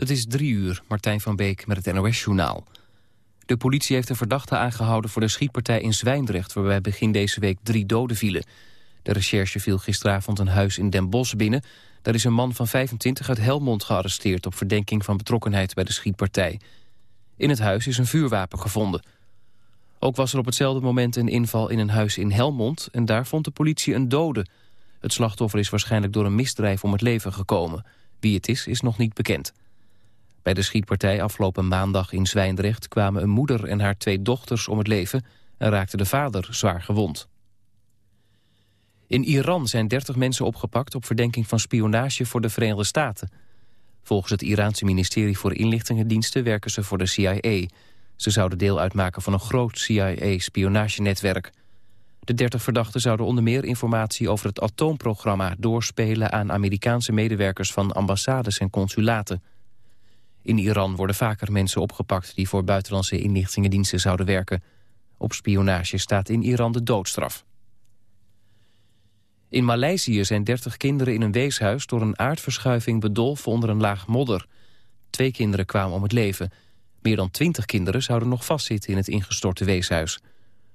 Het is drie uur, Martijn van Beek met het NOS-journaal. De politie heeft een verdachte aangehouden voor de schietpartij in Zwijndrecht... waarbij begin deze week drie doden vielen. De recherche viel gisteravond een huis in Den Bosch binnen. Daar is een man van 25 uit Helmond gearresteerd... op verdenking van betrokkenheid bij de schietpartij. In het huis is een vuurwapen gevonden. Ook was er op hetzelfde moment een inval in een huis in Helmond... en daar vond de politie een dode. Het slachtoffer is waarschijnlijk door een misdrijf om het leven gekomen. Wie het is, is nog niet bekend. Bij de schietpartij afgelopen maandag in Zwijndrecht... kwamen een moeder en haar twee dochters om het leven... en raakte de vader zwaar gewond. In Iran zijn 30 mensen opgepakt op verdenking van spionage voor de Verenigde Staten. Volgens het Iraanse ministerie voor Inlichtingendiensten werken ze voor de CIA. Ze zouden deel uitmaken van een groot CIA-spionagenetwerk. De 30 verdachten zouden onder meer informatie over het atoomprogramma doorspelen aan Amerikaanse medewerkers van ambassades en consulaten. In Iran worden vaker mensen opgepakt die voor buitenlandse inlichtingendiensten zouden werken. Op spionage staat in Iran de doodstraf. In Maleisië zijn 30 kinderen in een weeshuis door een aardverschuiving bedolven onder een laag modder. Twee kinderen kwamen om het leven. Meer dan 20 kinderen zouden nog vastzitten in het ingestorte weeshuis.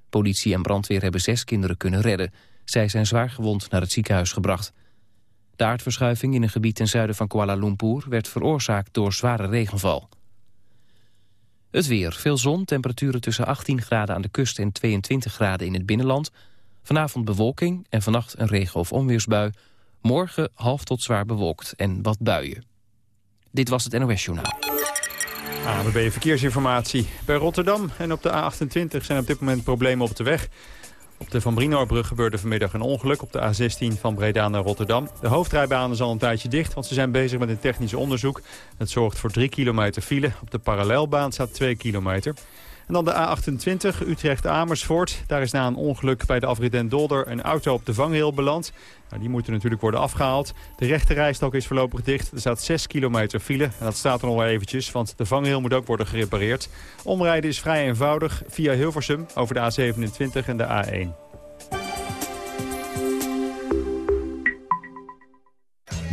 Politie en brandweer hebben zes kinderen kunnen redden. Zij zijn zwaar gewond naar het ziekenhuis gebracht. De aardverschuiving in een gebied ten zuiden van Kuala Lumpur... werd veroorzaakt door zware regenval. Het weer. Veel zon, temperaturen tussen 18 graden aan de kust... en 22 graden in het binnenland. Vanavond bewolking en vannacht een regen- of onweersbui. Morgen half tot zwaar bewolkt en wat buien. Dit was het NOS Journaal. ABB Verkeersinformatie. Bij Rotterdam en op de A28 zijn op dit moment problemen op de weg. Op de Van Brinoorbrug gebeurde vanmiddag een ongeluk op de A16 van Breda naar Rotterdam. De hoofdrijbaan is al een tijdje dicht, want ze zijn bezig met een technisch onderzoek. Het zorgt voor 3 kilometer file. Op de parallelbaan staat 2 kilometer. En dan de A28 Utrecht-Amersfoort. Daar is na een ongeluk bij de afrit Dolder een auto op de vangrail beland. Nou, die moeten natuurlijk worden afgehaald. De rechte rijstok is voorlopig dicht. Er staat 6 kilometer file. En dat staat er nog wel eventjes, want de vangrail moet ook worden gerepareerd. Omrijden is vrij eenvoudig via Hilversum over de A27 en de A1.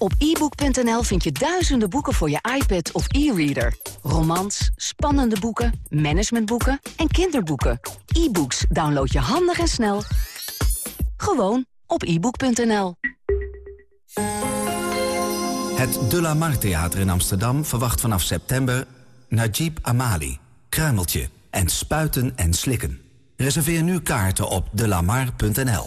Op ebook.nl vind je duizenden boeken voor je iPad of e-reader. Romans, spannende boeken, managementboeken en kinderboeken. E-books download je handig en snel. Gewoon op ebook.nl. Het De La Mar Theater in Amsterdam verwacht vanaf september... Najib Amali, Kruimeltje en Spuiten en Slikken. Reserveer nu kaarten op delamar.nl.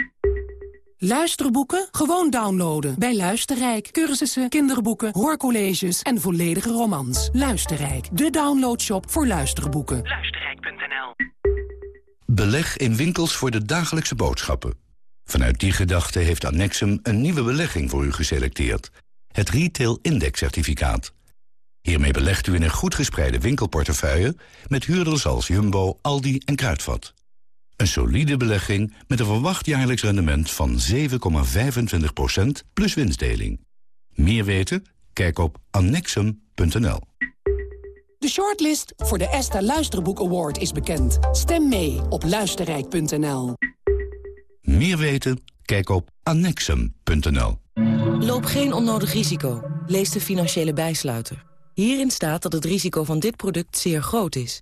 Luisterboeken? Gewoon downloaden. Bij Luisterrijk. Cursussen, kinderboeken, hoorcolleges en volledige romans. Luisterrijk. De downloadshop voor luisterboeken. Luisterrijk.nl Beleg in winkels voor de dagelijkse boodschappen. Vanuit die gedachte heeft Annexum een nieuwe belegging voor u geselecteerd. Het Retail Index Certificaat. Hiermee belegt u in een goed gespreide winkelportefeuille... met huurders als Jumbo, Aldi en Kruidvat. Een solide belegging met een verwacht jaarlijks rendement van 7,25% plus winstdeling. Meer weten? Kijk op annexum.nl. De shortlist voor de ESTA Luisterboek Award is bekend. Stem mee op luisterrijk.nl. Meer weten? Kijk op annexum.nl. Loop geen onnodig risico. Lees de financiële bijsluiter. Hierin staat dat het risico van dit product zeer groot is.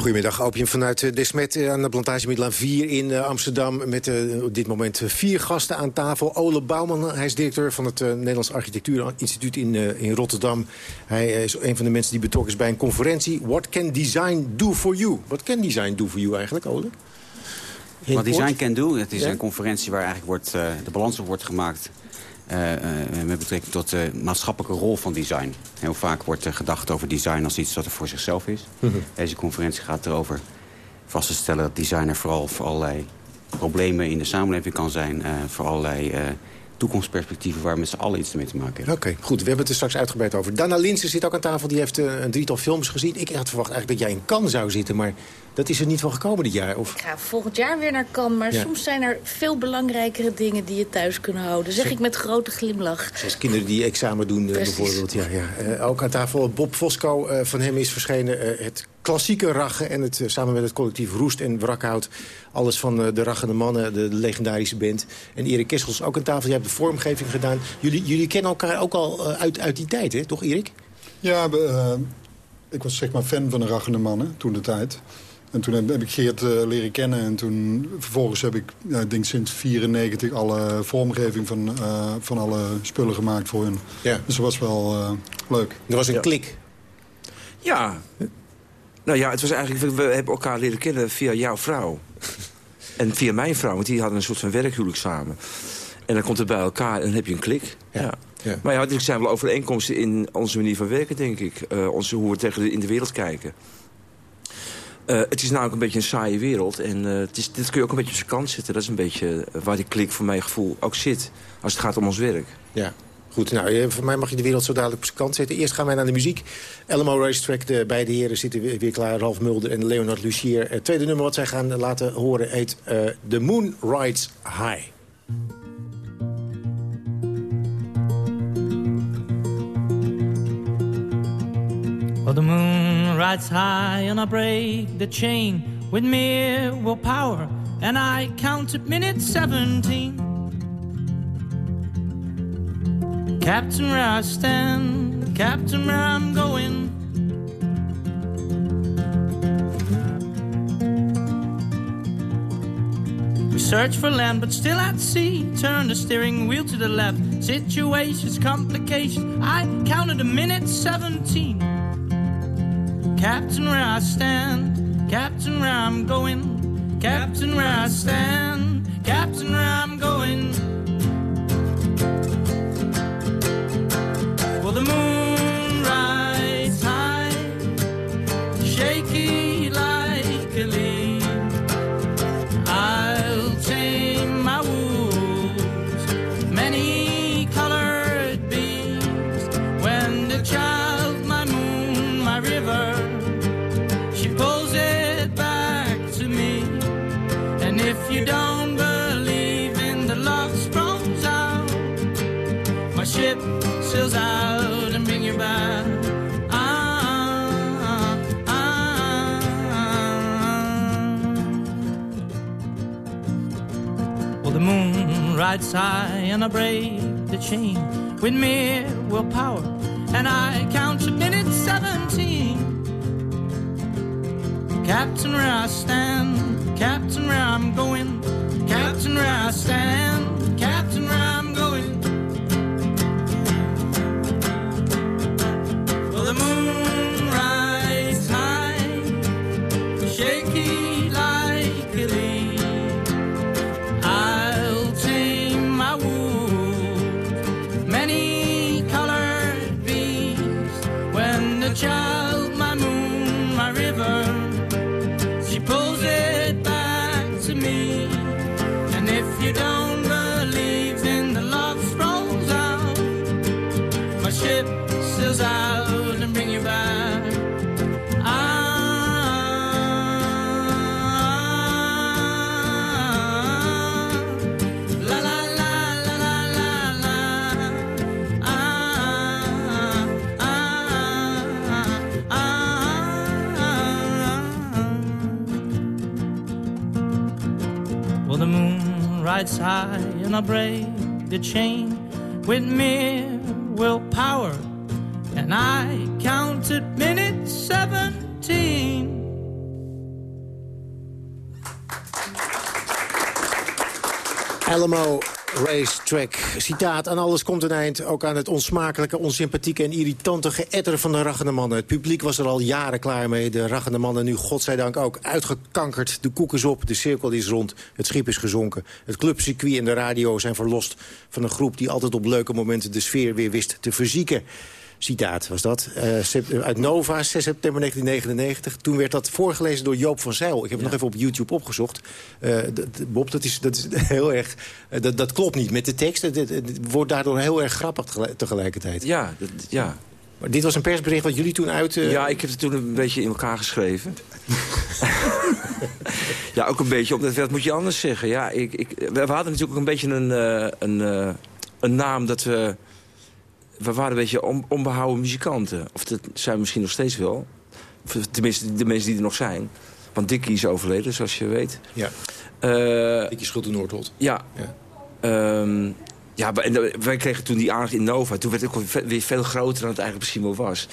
Goedemiddag, Opium vanuit eh, Desmet eh, aan de plantage Middelaan 4 in eh, Amsterdam. Met op dit moment vier gasten aan tafel. Ole Bouwman, hij is directeur van het Nederlands Architectuurinstituut in, in Rotterdam. Hij is een van de mensen die betrokken is bij een conferentie. What can design do for you? Wat can design do for you eigenlijk, Ole? Wat design can do, het is een conferentie waar eigenlijk wordt, de balans op wordt gemaakt met betrekking tot de maatschappelijke rol van design. Heel vaak wordt er gedacht over design als iets dat er voor zichzelf is. Mhm. Deze conferentie gaat erover vast te stellen dat design er vooral voor allerlei problemen in de samenleving kan zijn. Uh, voor allerlei toekomstperspectieven waar we met z'n allen iets mee te maken hebben. Oké, goed. We hebben het er straks uitgebreid over. Dana Linsen zit ook aan tafel. Die heeft een drietal films gezien. Ik had verwacht eigenlijk dat jij in Cannes zou zitten. Maar dat is er niet van gekomen dit jaar? Of? Ik ga volgend jaar weer naar Cannes. Maar soms zijn er veel belangrijkere dingen die je thuis kunnen houden. Zeg ik met grote glimlach. Zoals kinderen die examen doen uh, bijvoorbeeld. Ja, ja. Uh, ook aan tafel Bob Fosco. Uh, van hem is verschenen het klassieke raggen. En het, samen met het collectief Roest en Wrakhout. Alles van de raggende mannen, de, de, legendarische band. En Erik Kessels ook aan tafel. Je hebt de vormgeving gedaan. Jullie, jullie kennen elkaar ook al uit, uit die tijd, hè? toch Erik? Ja, ik was zeg maar fan van de raggende mannen toen de tijd. En toen heb, ik Geert uh, leren kennen. En toen vervolgens heb ik, ja, ik denk sinds 94 alle vormgeving van, uh, van alle spullen gemaakt voor hun. Ja. Dus dat was wel uh, leuk. Er was een ja. klik. Ja. Nou ja, het was eigenlijk, we hebben elkaar leren kennen via jouw vrouw. en via mijn vrouw, want die hadden een soort van werkhuwelijk samen. En dan komt het bij elkaar en dan heb je een klik. Ja. ja. Maar ja, er zijn wel overeenkomsten in onze manier van werken, denk ik. onze, hoe we tegen de, in de wereld kijken. Uh, het is namelijk een beetje een saaie wereld. En uh, het is, dit kun je ook een beetje op zijn kant zetten. Dat is een beetje eh, waar die klik voor mijn gevoel ook zit. Als het gaat om ons werk. Ja. Goed, nou, voor mij mag je de wereld zo dadelijk op zijn kant zetten. Eerst gaan wij naar de muziek. LMO Racetrack, de beide heren zitten weer klaar. Ralf Mulder en Leonard Lucier. Het tweede nummer wat zij gaan laten horen heet The Moon Rides High. Well, the moon rides high and I break the chain with mere willpower, and I count at minute 17. Captain, where I stand, Captain, where I'm going. We search for land, but still at sea. Turn the steering wheel to the left. Situations, complications. I counted a minute 17. Captain, where I stand, Captain, where I'm going, Captain, where I stand, Captain, where I'm going. Rides high and I break the chain with mere willpower, and I count to minute 17. Captain, where I stand Captain, where I'm going. Captain, where I stand. Lights high and I break the chain with mere willpower. And I counted minutes 17. Alamo Racetrack. Citaat, aan alles komt een eind. Ook aan het onsmakelijke, onsympathieke en irritante geëtter van de raggende mannen. Het publiek was er al jaren klaar mee. De raggende mannen nu godzijdank ook uitgekankerd. De koek is op, de cirkel is rond, het schip is gezonken. Het clubcircuit en de radio zijn verlost van een groep... die altijd op leuke momenten de sfeer weer wist te verzieken citaat was dat, uh, uit Nova, 6 september 1999. Toen werd dat voorgelezen door Joop van Zijl. Ik heb het nog even op YouTube opgezocht. Uh, Bob, dat is, dat is heel erg... Uh, dat, dat klopt niet met de tekst. Het, wordt daardoor heel erg grappig tegelijkertijd. Ja, dat, ja. Maar dit was een persbericht wat jullie toen uit... Ja, ik heb het toen een beetje in elkaar geschreven. ja, ook een beetje, omdat wat moet je anders zeggen? Ja, ik, ik, we hadden natuurlijk ook een beetje een, een, een naam dat we we waren een beetje on, onbehouden muzikanten. Of dat zijn we misschien nog steeds wel. Tenminste, de mensen die er nog zijn. Want Dickie is overleden, zoals je weet. Ja. Uh, Dickie Schulte Noordholt. Ja. Ja. Um, ja, wij kregen toen die aandacht in Nova. Toen werd het ook weer veel groter dan het eigenlijk misschien wel was.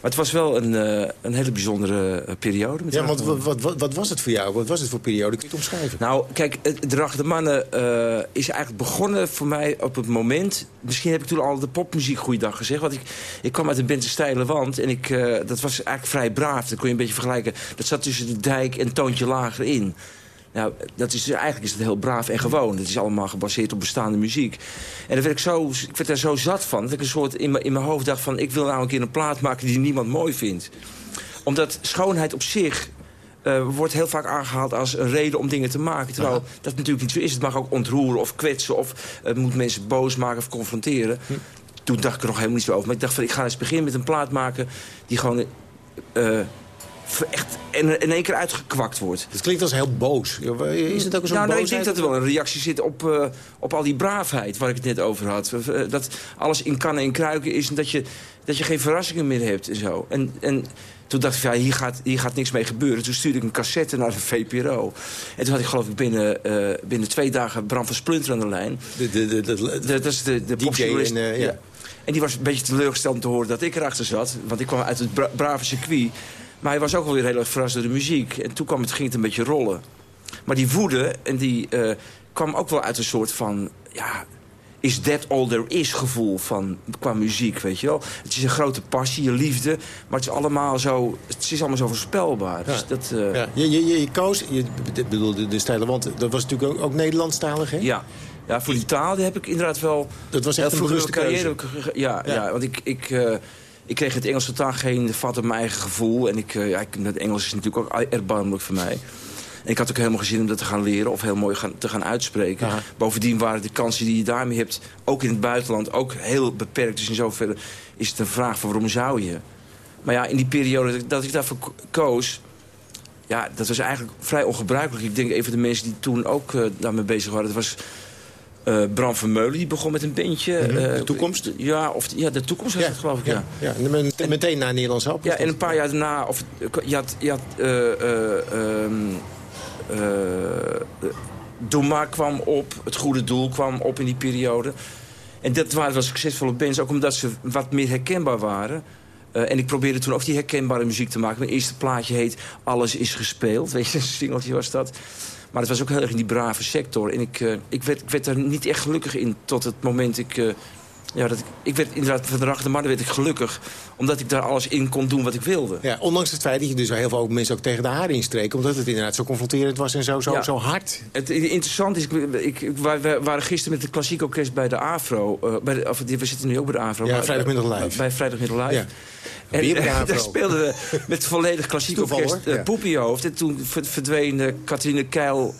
Maar het was wel een, uh, een hele bijzondere uh, periode. ja, want wat, wat, wat, was het voor jou? Wat was het voor periode? Kun je het omschrijven? Nou, kijk, de de Mannen uh, is eigenlijk begonnen voor mij op het moment... Misschien heb ik toen al de popmuziek goeiedag gezegd. Want ik, ik kwam uit een band Steile Wand. En ik, dat was eigenlijk vrij braaf. Dat kon je een beetje vergelijken. Dat zat tussen de dijk en toontje lager in. Nou, dat is, eigenlijk is het heel braaf en gewoon. Het is allemaal gebaseerd op bestaande muziek. En dan werd ik, zo, ik werd daar zo zat van. Dat ik een soort in mijn, in mijn hoofd dacht van... ik wil nou een keer een plaat maken die niemand mooi vindt. Omdat schoonheid op zich... Uh, wordt heel vaak aangehaald als een reden om dingen te maken. Terwijl Aha. dat natuurlijk niet zo is. Het mag ook ontroeren of kwetsen... of uh, moet mensen boos maken of confronteren. Hm. Toen dacht ik er nog helemaal niet zo over. Maar ik dacht van, ik ga eens beginnen met een plaat maken... die gewoon... Uh, echt in, één keer uitgekwakt wordt. Het klinkt als heel boos. Is het ook zo'n nou, nou, ik denk dat er wel een reactie zit op, uh, op al die braafheid waar ik het net over had. Dat alles in kannen en kruiken is en dat je, dat je geen verrassingen meer hebt en zo. En, en toen dacht ik, ja, hier gaat, hier gaat niks mee gebeuren. Toen stuurde ik een cassette naar de VPRO. En toen had ik geloof ik binnen, uh, binnen twee dagen Bram van Splunter aan de lijn. De, de, de, de, dat is de, de DJ en, uh, ja. En die was een beetje teleurgesteld om te horen dat ik erachter zat. Want ik kwam uit het bra brave circuit. Maar hij was ook wel weer heel erg verrast door de muziek. En toen kwam het, ging het een beetje rollen. Maar die woede, en die uh, kwam ook wel uit een soort van... Ja, is that all there is gevoel van, qua muziek, weet je wel. Het is een grote passie, je liefde, maar het is allemaal zo, het is allemaal zo voorspelbaar. Dus ja. dat, uh... ja. je, je, je koos, je bedoel, de, de stijlen, want dat was natuurlijk ook, ook Nederlandstalig, hè? Ja. Ja, voor die taal heb ik inderdaad wel... Dat was echt een bewuste carrière. Ja, ja. ja, want ik... ik uh, ik kreeg het Engels totaal geen vat op mijn eigen gevoel. En ik, uh, ja, het Engels is natuurlijk ook erbarmelijk voor mij. En ik had ook helemaal gezin om dat te gaan leren of heel mooi gaan, te gaan uitspreken. Bovendien waren de kansen die je daarmee hebt, ook in het buitenland, ook heel beperkt. Dus in zoverre is het een vraag van waarom zou je? Maar ja, in die periode dat ik daarvoor koos... Ja, dat was eigenlijk vrij ongebruikelijk. Ik denk even de mensen die toen ook uh, daarmee bezig waren... dat was uh, Bram Vermeulen, die begon met een bandje. Mm -hmm. uh, de toekomst? Ja, of, ja, de toekomst was ja, het geloof ik, ja. ja. ja. En, meteen na Nederlands Hap? Ja, en een paar jaar daarna... Of, je had... Je had uh, Doema kwam op, Het Goede Doel kwam op in die periode. En dat waren wel succesvolle bands, ook omdat ze wat meer herkenbaar waren. Uh, en ik probeerde toen ook die herkenbare muziek te maken. Mijn eerste plaatje heet Alles is gespeeld. Weet je, een singeltje was dat. Maar het was ook heel erg in die brave sector. En ik, uh, ik, werd, ik werd er niet echt gelukkig in tot het moment ik... Uh, ja, dat ik, ik werd inderdaad van de mannen werd ik gelukkig. Omdat ik daar alles in kon doen wat ik wilde. Ja, ondanks het feit dat je dus heel veel mensen ook tegen de haren instreek. Omdat het inderdaad zo confronterend was en zo, zo, ja, zo hard. Het interessante is, ik, ik, wij waren gisteren met de klassiek orkest bij de AFRO. Uh, bij de, of, we zitten nu ook bij de AFRO. Ja, maar, Vrijdagmiddag Live. Bij Vrijdagmiddag Live. Ja. En uh, daar speelden we met volledig klassiek orkest uh, ja. Poepiehoofd. En toen verdween Katrine Keil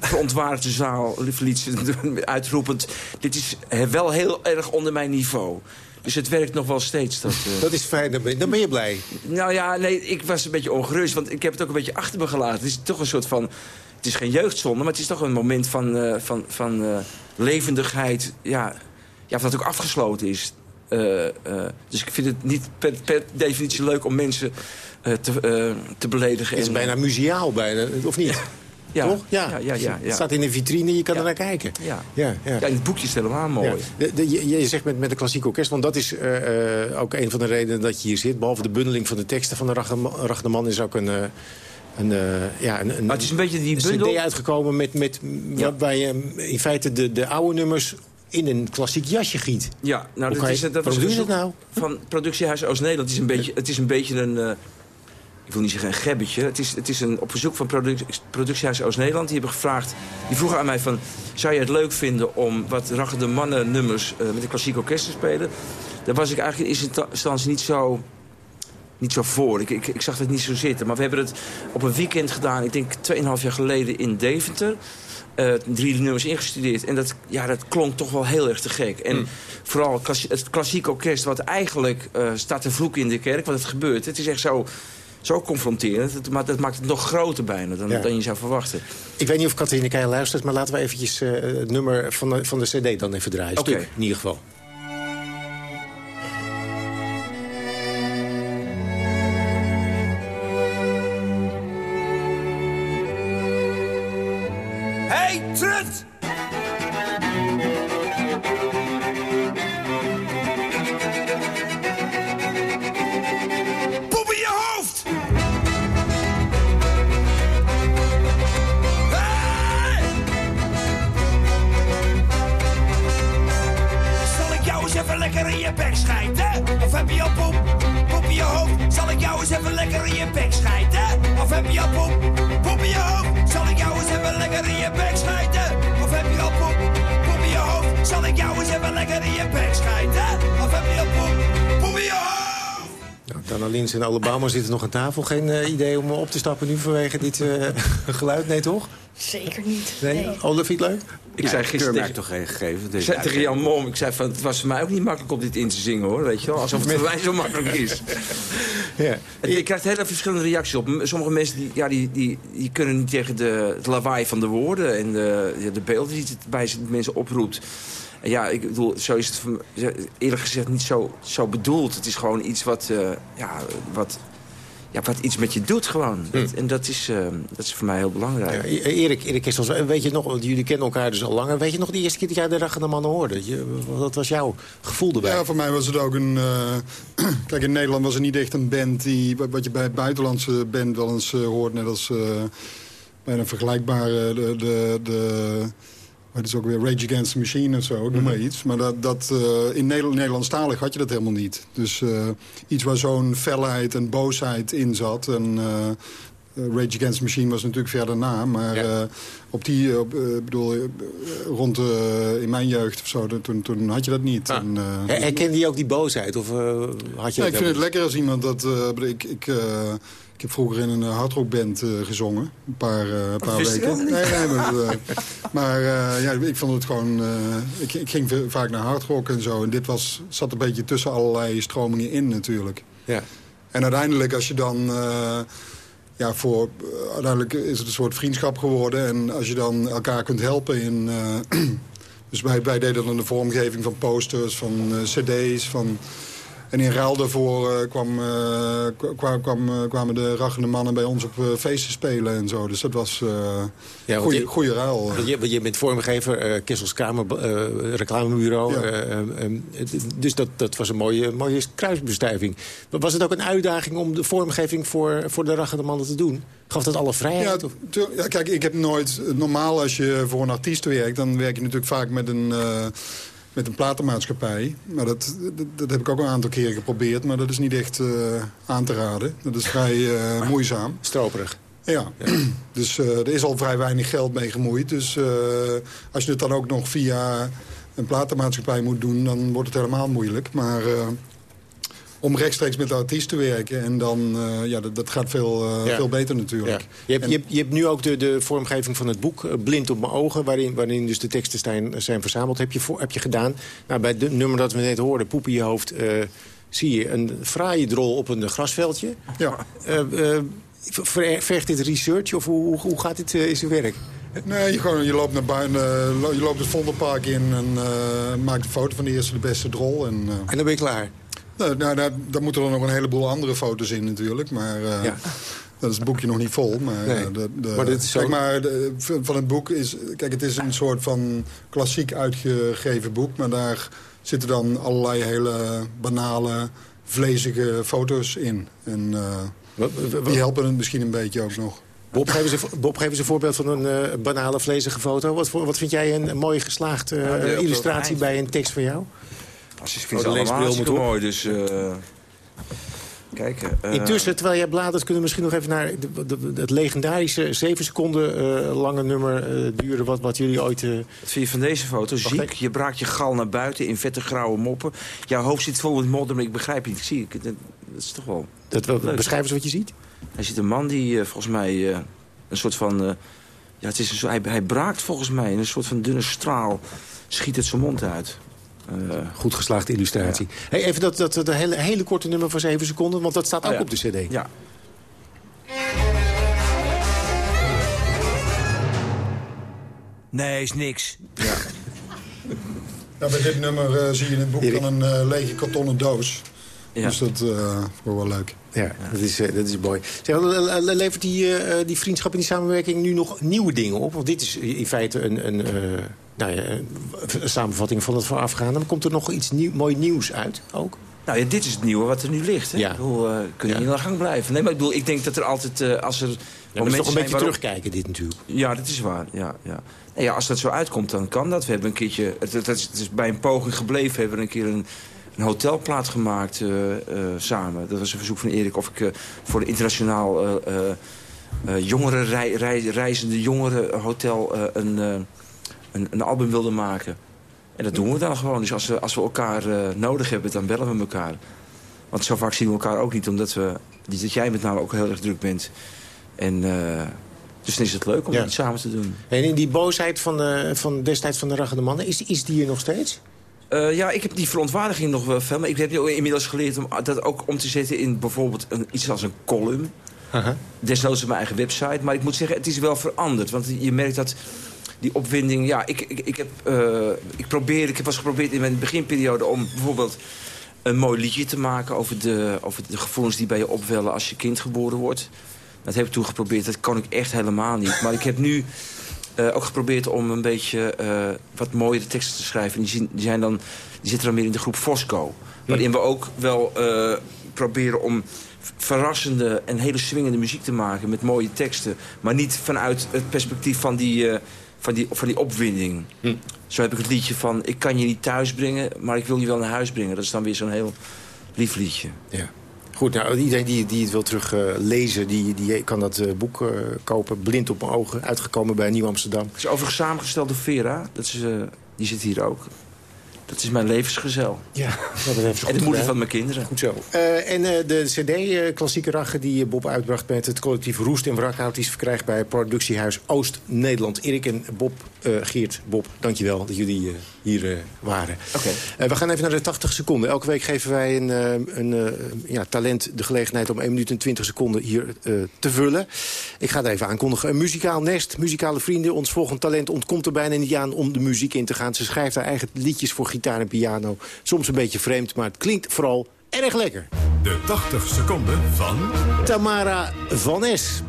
verontwaardigd de zaal. Ze uitroepend... dit is wel heel erg onder mijn niveau. Dus het werkt nog wel steeds. Dat, uh... dat is fijn, dan ben, je, dan ben, je, blij. Nou ja, nee, ik was een beetje ongerust. Want ik heb het ook een beetje achter me gelaten. Het is toch een soort van... Het is geen jeugdzonde, maar het is toch een moment van, uh, van, van uh, levendigheid. Ja, ja, wat ook afgesloten is. Uh, uh, dus ik vind het niet per, per definitie leuk om mensen uh, te, te beledigen. Het is en, bijna muziaal, bijna, of niet? Ja. Toch? Ja. Ja, ja, ja, staat in de vitrine, je kan er naar kijken. Ja. Ja, ja. In het boekje is het helemaal mooi. De, de- je, je zegt met, met een klassiek orkest, want dat is eh, eh, ook een van de redenen dat je hier zit. Behalve de bundeling van de teksten van de Rachterman, is ook een... eh, een, eh, ja, een, een, Maar het is een beetje die een bundel... cd uitgekomen met, met, waar je in feite de, de oude nummers in een klassiek jasje giet. Ja, nou, dat is, je- dat waarom dat verzoek nou? Van Productiehuis Oost-Nederland. Het is een beetje, het is een, beetje een... eh, ik wil niet zeggen een gebbetje. Het is, het is een, op verzoek van produc- Productiehuis Oost-Nederland. Die hebben gevraagd... Die vroegen aan mij van... Zou je het leuk vinden om wat Ragger de Mannen nummers... eh, met een klassiek orkest te spelen? Daar was ik eigenlijk in eerste instantie niet zo niet zo voor. Ik, ik, ik zag het niet zo zitten. Maar we hebben het op een weekend gedaan, ik denk 2,5 jaar geleden in Deventer. Eh, drie nummers ingestudeerd. En dat, ja, dat klonk toch wel heel erg te gek. En vooral klassi- het klassiek orkest, wat eigenlijk eh, staat te vloeken in de kerk. Wat het gebeurt. Het is echt zo, zo confronterend. Het, maar dat maakt het nog groter bijna dan, Ja. dan je zou verwachten. Ik weet niet of Katrine Keil luistert, maar laten we eventjes eh, het nummer van de, van de cd dan even draaien. Oké. In ieder geval. Even lekker in je bek schijten? Of heb je al poep? Poep in je hoofd? Zal ik jou eens even lekker in je bek schijten? Of heb je al poep? Lekker in je bek schijten? Of heb je al poep? Poep in je hoofd? Nou, Dana Lins en Alabama zitten nog aan tafel. Geen eh, idee om op te stappen nu vanwege dit eh, geluid? Nee, toch? Zeker niet. Nee? Nee. Olaf, vind het leuk? Ik Ja, zei gisteren toch gegeven. ik deze zei tegen Jan. Mom, ik zei van, het was voor mij ook niet makkelijk om dit in te zingen hoor. Weet je wel? Alsof het voor mij zo makkelijk is. Ja. En je krijgt hele verschillende reacties op. Sommige mensen die, ja, die, die, die kunnen niet tegen de, het lawaai van de woorden... en de, ja, de beelden die het bij mensen oproept. En ja, ik bedoel, zo is het eerlijk gezegd niet zo, zo bedoeld. Het is gewoon iets wat, eh, ja, wat, ja, wat iets met je doet gewoon. Dat- en dat is, eh, dat is voor mij heel belangrijk. Ja, E- Erik, Erik Kessels, weet je nog, want jullie kennen elkaar dus al langer. Weet je nog de eerste keer dat jij de Rachende Mannen hoorde? Je, wat was jouw gevoel erbij? Ja, voor mij was het ook een... eh, kijk, in Nederland was er niet echt een band die... wat- je bij buitenlandse band wel eens hoort. Net als eh, bij een vergelijkbare... De, de, de, wat is ook weer Rage Against the Machine of zo, noem maar iets. Maar dat, dat, eh, in Nederland, Nederlandstalig had je dat helemaal niet. Dus eh, iets waar zo'n felheid en boosheid in zat. En, eh, Rage Against the Machine was natuurlijk verder na. Maar op die, op, bedoel, rond in mijn jeugd of zo, toen, toen had je dat niet. En, Her- Herkende je ook die boosheid? Of had je ja, ik vind het lekker als iemand dat... ik, ik, ik heb vroeger in een eh, hardrockband eh, gezongen. Een paar, eh, een paar weken. Nee, nee, maar, eh, maar eh, ja, ik vond het gewoon... eh, ik, ik ging vaak naar hardrock en zo. En dit was, zat een beetje tussen allerlei stromingen in natuurlijk. Ja. En uiteindelijk als je dan... eh, ja, voor, uiteindelijk is het een soort vriendschap geworden. En als je dan elkaar kunt helpen in... eh, dus wij, wij deden dan de vormgeving van posters, van cd's, van... En in ruil daarvoor eh, kwam, eh, kwa- kwam, eh, kwamen de raggende mannen bij ons op feesten spelen en zo. Dus dat was eh Ja, je- goeie ruil. Je, je bent vormgever, Kessels Kamer, reclamebureau. Ja. eh, eh, eh, het- dus dat, dat was een mooie, mooie kruisbestuiving. Maar Was het ook een uitdaging om de vormgeving voor, voor de raggende mannen te doen? Gaf dat alle Ja, vrijheid? tu- ja, kijk, ik heb nooit... Normaal als je voor een artiest werkt... dan werk je natuurlijk vaak met een, met een platenmaatschappij. Maar dat, dat, dat heb ik ook een aantal keren geprobeerd. Maar dat is niet echt eh, aan te raden. Dat is vrij eh, moeizaam. Stroperig. Ja, dus eh, er is al vrij weinig geld mee gemoeid. Dus als je het dan ook nog via een platenmaatschappij moet doen... dan wordt het helemaal moeilijk. Maar om rechtstreeks met de artiest te werken... en dan, eh, ja, dat, dat gaat veel, eh, Ja. veel beter natuurlijk. Ja. Je, hebt, je, hebt, je hebt nu ook de, de vormgeving van het boek, eh, Blind op mijn ogen... waarin, waarin dus de teksten zijn, zijn verzameld, heb je, voor, heb je gedaan. Nou, bij het nummer dat we net hoorden, Poep in je hoofd... zie je een fraaie drol op een grasveldje. Ja. Ver- vergt dit research of hoe, hoe, gaat dit in zijn werk? Nee, je, gewoon, je loopt naar buiten, je loopt het Vondelpark in... en maakt een foto van de eerste de beste drol. En, En dan ben je klaar. Nou, nou, daar, daar moeten er nog een heleboel andere foto's in natuurlijk. Maar, eh, Ja. Dat is het boekje nog niet vol, maar, Nee, eh, de, de, maar dit is zo- kijk maar, de, van het boek is... Kijk, het is een soort van klassiek uitgegeven boek... maar daar zitten dan allerlei hele banale, vlezige foto's in. En eh, die helpen het misschien een beetje ook nog. Bob, geef eens een, Bob, geef eens een voorbeeld van een banale, vlezige foto. Wat, voor- wat vind jij een, een mooie geslaagde Ja, illustratie bij een tekst van jou? Als je Oh, de allemaal moet mooi, dus... eh, kijk... eh, Intussen, terwijl jij bladert, kunnen we misschien nog even naar de, de- het legendarische 7 seconden eh, lange nummer eh, duren... Wat, wat jullie ooit... eh, Wat vind je van deze foto? Ziek, je braakt je gal naar buiten in vette grauwe moppen. Jouw hoofd zit vol met modder, maar ik begrijp niet. Ik zie het. Dat dat is toch wel... dat, wat- leuk. beschrijf eens wat je ziet. Hij ziet een man die volgens mij eh, een soort van... eh, ja, het is een hij, hij braakt volgens mij in een soort van dunne straal. Schiet het zijn mond uit. Eh, Goed geslaagde illustratie. Hey, even dat, dat, dat hele, hele korte nummer van 7 seconden, want dat staat ook Oh ja. op de cd. Ja. Nee, is niks. Ja. Ja, bij dit nummer eh, zie je in het boek dan een eh, lege kartonnen doos. Ja. Dus dat eh vond ik wel leuk. Ja, Dat, is, eh, dat is mooi. Zeg, levert die, eh, die vriendschap en die samenwerking nu nog nieuwe dingen op? Want dit is in feite een, een, eh, nou ja, een samenvatting van het voorafgaande. Maar komt er nog iets nieuw, mooi nieuws uit ook? Nou ja, dit is het nieuwe wat er nu ligt. Hè? Ja. Bedoel, eh, kun je Ja. aan de gang blijven. Nee, maar ik bedoel, ik denk dat er altijd... eh, als er Ja, maar het is momenten toch een zijn beetje waarop- terugkijken dit natuurlijk. Ja, dat is waar. Ja, ja. Nee, ja, als dat zo uitkomt, dan kan dat. We hebben een keertje... Het, het, is, het is bij een poging gebleven. Hebben we een keer een, een hotelplaat gemaakt eh, eh, samen. Dat was een verzoek van Erik of ik eh, voor een internationaal... jongeren rei- rei- reizende jongerenhotel een, een, een album wilden maken. En dat doen we dan gewoon. Dus als we, als we elkaar nodig hebben, dan bellen we elkaar. Want zo vaak zien we elkaar ook niet, omdat we, dat jij met name ook heel erg druk bent. En dus dan is het leuk om Ja. iets samen te doen. En in die boosheid van, eh, van destijds van de Raggende Mannen, is, is die er nog steeds? Eh, ja, ik heb die verontwaardiging nog wel veel. Maar ik heb inmiddels geleerd om dat ook om te zetten in bijvoorbeeld een, iets als een column. Desnoods op mijn eigen website. Maar ik moet zeggen, het is wel veranderd. Want je merkt dat die opwinding... Ja, ik, ik, ik, heb, eh, ik, probeer, ik heb eens geprobeerd in mijn beginperiode... om bijvoorbeeld een mooi liedje te maken... over de, over de gevoelens die bij je opwellen als je kind geboren wordt. Dat heb ik toen geprobeerd. Dat kan ik echt helemaal niet. Maar ik heb nu eh, ook geprobeerd om een beetje eh, wat mooiere teksten te schrijven. Die, zien- die, zijn dan, die zitten dan meer in de groep Fosco. Waarin we ook wel eh, proberen om verrassende en hele swingende muziek te maken... met mooie teksten. Maar niet vanuit het perspectief van die, van die, van die opwinding. Zo heb ik het liedje van... ik kan je niet thuis brengen, maar ik wil je wel naar huis brengen. Dat is dan weer zo'n heel lief liedje. Ja. Goed, nou, iedereen die, die het wil teruglezen, lezen, die, die kan dat eh, boek eh, kopen. Blind op mijn ogen, uitgekomen bij Nieuw Amsterdam. Het is overigens samengesteld door Vera. Dat is, eh, die zit hier ook. Dat is mijn levensgezel. Ja, dat heeft ze En goed de moeder gedaan. van mijn kinderen. Goed zo. Eh, en eh, de cd, eh, Klassieke Raggen, die eh, Bob uitbracht met het collectief Roest en Wrakhout... die is verkrijgbaar bij productiehuis Oost-Nederland. Erik en Bob, eh, Geert, Bob, dankjewel dat jullie eh, hier eh, waren. Oké. Eh, we gaan even naar de 80 seconden. Elke week geven wij een, eh, een eh, ja, talent de gelegenheid om 1 minuut en 20 seconden hier eh, te vullen. Ik ga het even aankondigen. Een muzikaal nest, muzikale vrienden. Ons volgend talent ontkomt er bijna niet aan om de muziek in te gaan. Ze schrijft haar eigen liedjes voor gitaar en piano. Soms een beetje vreemd, maar het klinkt vooral erg lekker. De 80 seconden van... Tamara van Es.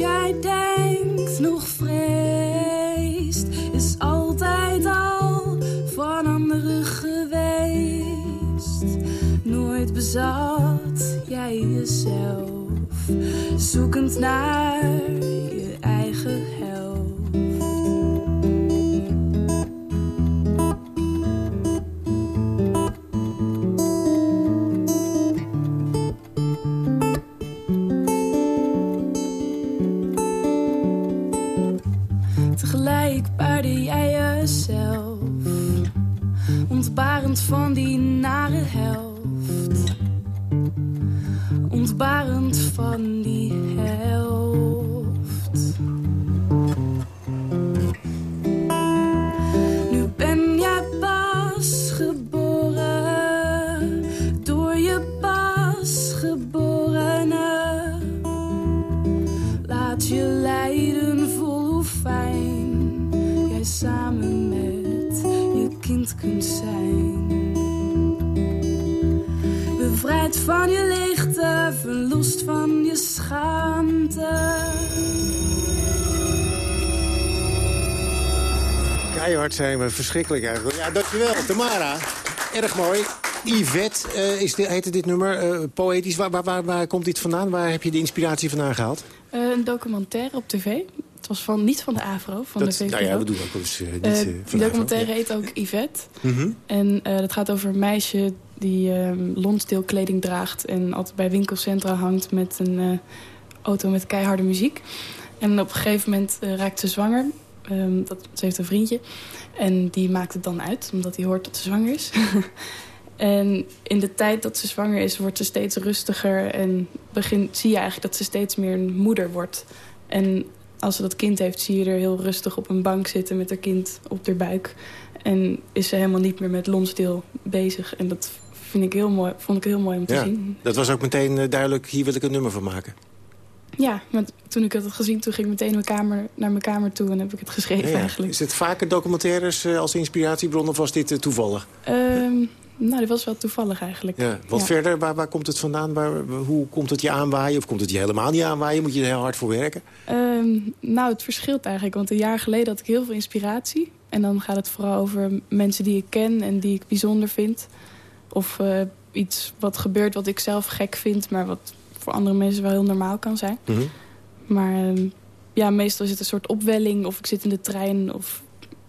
Jij denkt nog vreest, is altijd al van anderen geweest. Nooit bezat jij jezelf, zoekend naar je eigen helft. Jezelf, ontbarend van die nare helft. Ontbarend van die helft. Keihard zijn we, verschrikkelijk eigenlijk. Ja, dankjewel, Tamara. Erg mooi. Yvette uh, is dit, heette dit nummer, uh, poëtisch. Waar, waar, waar, waar, komt dit vandaan? Waar heb je de inspiratie vandaan gehaald? Uh, een documentaire op tv. Het was van, niet van de AVRO, van dat, de VPRO. Nou ja, we doen ook eens niet Die documentaire heet ook Yvette. -hmm. En dat gaat over een meisje die ehm, Lonsdale-kleding draagt... en altijd bij winkelcentra hangt met een auto met keiharde muziek. En op een gegeven moment raakt ze zwanger. Um, dat, ze heeft een vriendje. En die maakt het dan uit, omdat hij hoort dat ze zwanger is. en in de tijd dat ze zwanger is, wordt ze steeds rustiger. En begint, zie je eigenlijk dat ze steeds meer een moeder wordt. En als ze dat kind heeft, zie je er heel rustig op een bank zitten... met haar kind op haar buik. En is ze helemaal niet meer met Lonsdeel bezig. En dat vind ik heel mooi, vond ik heel mooi om te ja, zien. Dat was ook meteen uh, duidelijk, hier wil ik een nummer van maken. Ja, want toen ik het had gezien, toen ging ik meteen mijn kamer, naar mijn kamer toe en heb ik het geschreven ja, eigenlijk. Is het vaker documentaires uh, als inspiratiebron of was dit uh, toevallig? Um, nou, dit was wel toevallig eigenlijk. Ja. Wat ja. verder, waar, waar komt het vandaan? Waar, hoe komt het je aanwaaien of komt het je helemaal niet aanwaaien? Moet je er heel hard voor werken? Um, nou, het verschilt eigenlijk. Want een jaar geleden had ik heel veel inspiratie. En dan gaat het vooral over mensen die ik ken en die ik bijzonder vind. Of uh, iets wat gebeurt wat ik zelf gek vind, maar wat voor andere mensen wel heel normaal kan zijn. Mm -hmm. Maar uh, ja, meestal is het een soort opwelling of ik zit in de trein... of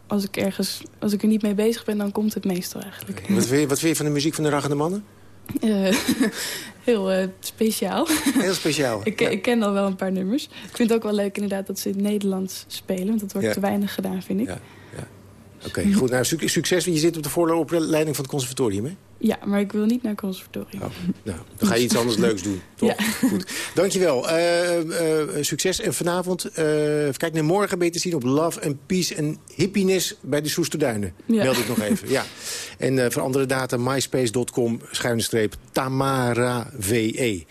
als ik ergens, als ik er niet mee bezig ben, dan komt het meestal eigenlijk. Wat, vind je, wat vind je van de muziek van de Raggende Mannen? Uh, heel uh, speciaal. Heel speciaal. ik, ja. ik, ken al wel een paar nummers. Ik vind het ook wel leuk inderdaad dat ze in het Nederlands spelen. Want dat wordt ja. te weinig gedaan, vind ik. Ja. Oké, okay, goed. Nou, succes. Je zit op de vooropleiding van het conservatorium, hè? Ja, maar ik wil niet naar het conservatorium. Oh, nou, dan ga je iets anders leuks doen, toch? Ja. Goed. Dankjewel. Uh, uh, succes. En vanavond, uh, kijk naar morgen te zien op Love and Peace en Hippiness bij de Soesterduinen. Ja. Meld ik nog even. ja. En voor andere data, myspace.com, schuine streep, Tamara VE.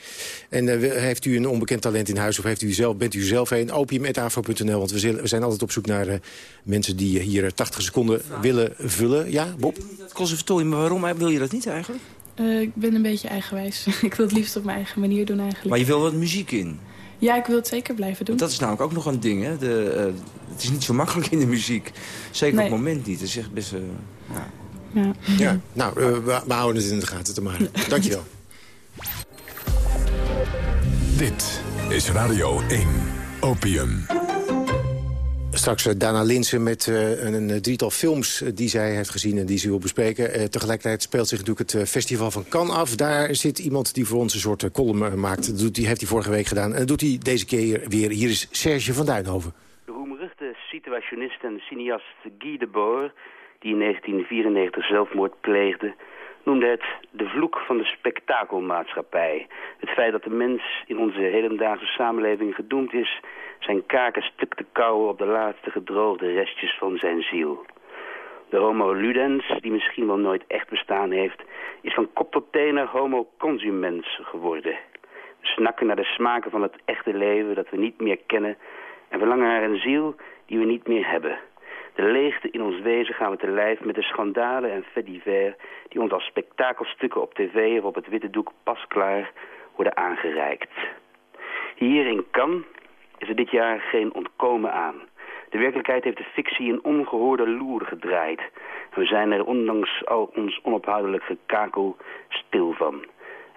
En heeft u een onbekend talent in huis of heeft u zelf, bent u zelf een? Opium.afro.nl, want we, zijn altijd op zoek naar mensen die hier 80 seconden willen vullen. Ja, Bob? Het conservatorium, maar waarom wil je dat niet eigenlijk? Uh, ik ben een beetje eigenwijs. ik wil het liefst op mijn eigen manier doen eigenlijk. Maar je wil wat muziek in? Ja, ik wil het zeker blijven doen. Want dat is namelijk ook nog een ding, hè? De, uh, het is niet zo makkelijk in de muziek. Zeker nee. op het moment niet. Het is echt best... Uh, ja. Ja. ja. Nou, we, we, houden het in de gaten, te maken. Dankjewel. Dit is Radio 1. Opium. Straks uh, Dana Linsen met uh, een, een drietal films die zij heeft gezien en die ze wil bespreken. tegelijkertijd speelt zich natuurlijk het festival van Cannes af. Daar zit iemand die voor ons een soort column maakt. Doet, die heeft hij vorige week gedaan. En dat doet hij deze keer weer. Hier is Serge van Duinhoven. De roemruchte situationist en cineast Guy Debord... die in 1994 zelfmoord pleegde noemde het de vloek van de spektakelmaatschappij. Het feit dat de mens in onze hedendaagse samenleving gedoemd is... zijn kaken stuk te kauwen op de laatste gedroogde restjes van zijn ziel. De homo ludens, die misschien wel nooit echt bestaan heeft... is van kop tot tenen homo consumens geworden. We snakken naar de smaken van het echte leven dat we niet meer kennen... en verlangen naar een ziel die we niet meer hebben... De leegte in ons wezen gaan we te lijf met de schandalen en faits divers... die ons als spektakelstukken op tv of op het witte doek pasklaar worden aangereikt. Hier in Cannes is er dit jaar geen ontkomen aan. De werkelijkheid heeft de fictie een ongehoorde loer gedraaid. En we zijn er ondanks al ons onophoudelijk gekakel stil van.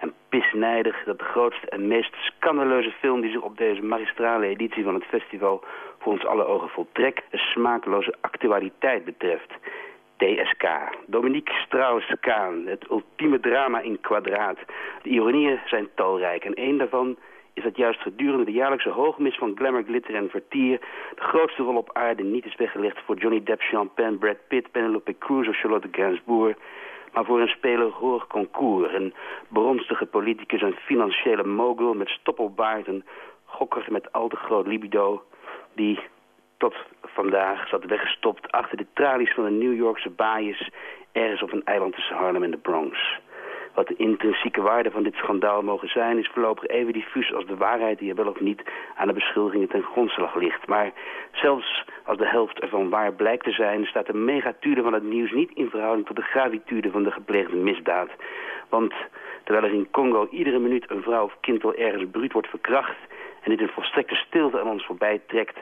En pisnijdig dat de grootste en meest scandaleuze film... die zich op deze magistrale editie van het festival voor ons alle ogen voltrekt... een smakeloze actualiteit betreft. DSK, Dominique Strauss-Kaan, het ultieme drama in kwadraat. De ironieën zijn talrijk en één daarvan is dat juist gedurende de jaarlijkse hoogmis van glamour, glitter en vertier... de grootste rol op aarde niet is weggelegd voor Johnny Depp, Sean Penn, Brad Pitt, Penelope Cruz of Charlotte Gainsbourg maar voor een speler hoog concours. Een bronstige politicus, een financiële mogul met stoppelbaard... een gokker met al te groot libido... die tot vandaag zat weggestopt achter de tralies van een New Yorkse baaiers... ergens op een eiland tussen Harlem en de Bronx. Wat de intrinsieke waarde van dit schandaal mogen zijn... is voorlopig even diffuus als de waarheid die er wel of niet aan de beschuldigingen ten grondslag ligt. Maar zelfs als de helft ervan waar blijkt te zijn... staat de megatude van het nieuws niet in verhouding tot de gravitude van de gepleegde misdaad. Want terwijl er in Congo iedere minuut een vrouw of kind wel ergens bruut wordt verkracht... en dit in volstrekte stilte aan ons voorbij trekt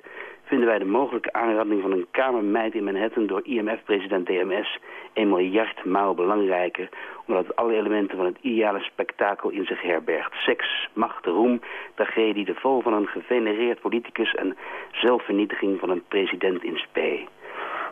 vinden wij de mogelijke aanranding van een kamermeid in Manhattan door IMF-president DMS een miljard maal belangrijker, omdat het alle elementen van het ideale spektakel in zich herbergt. Seks, macht, roem, tragedie, de val van een gevenereerd politicus en zelfvernietiging van een president in spe.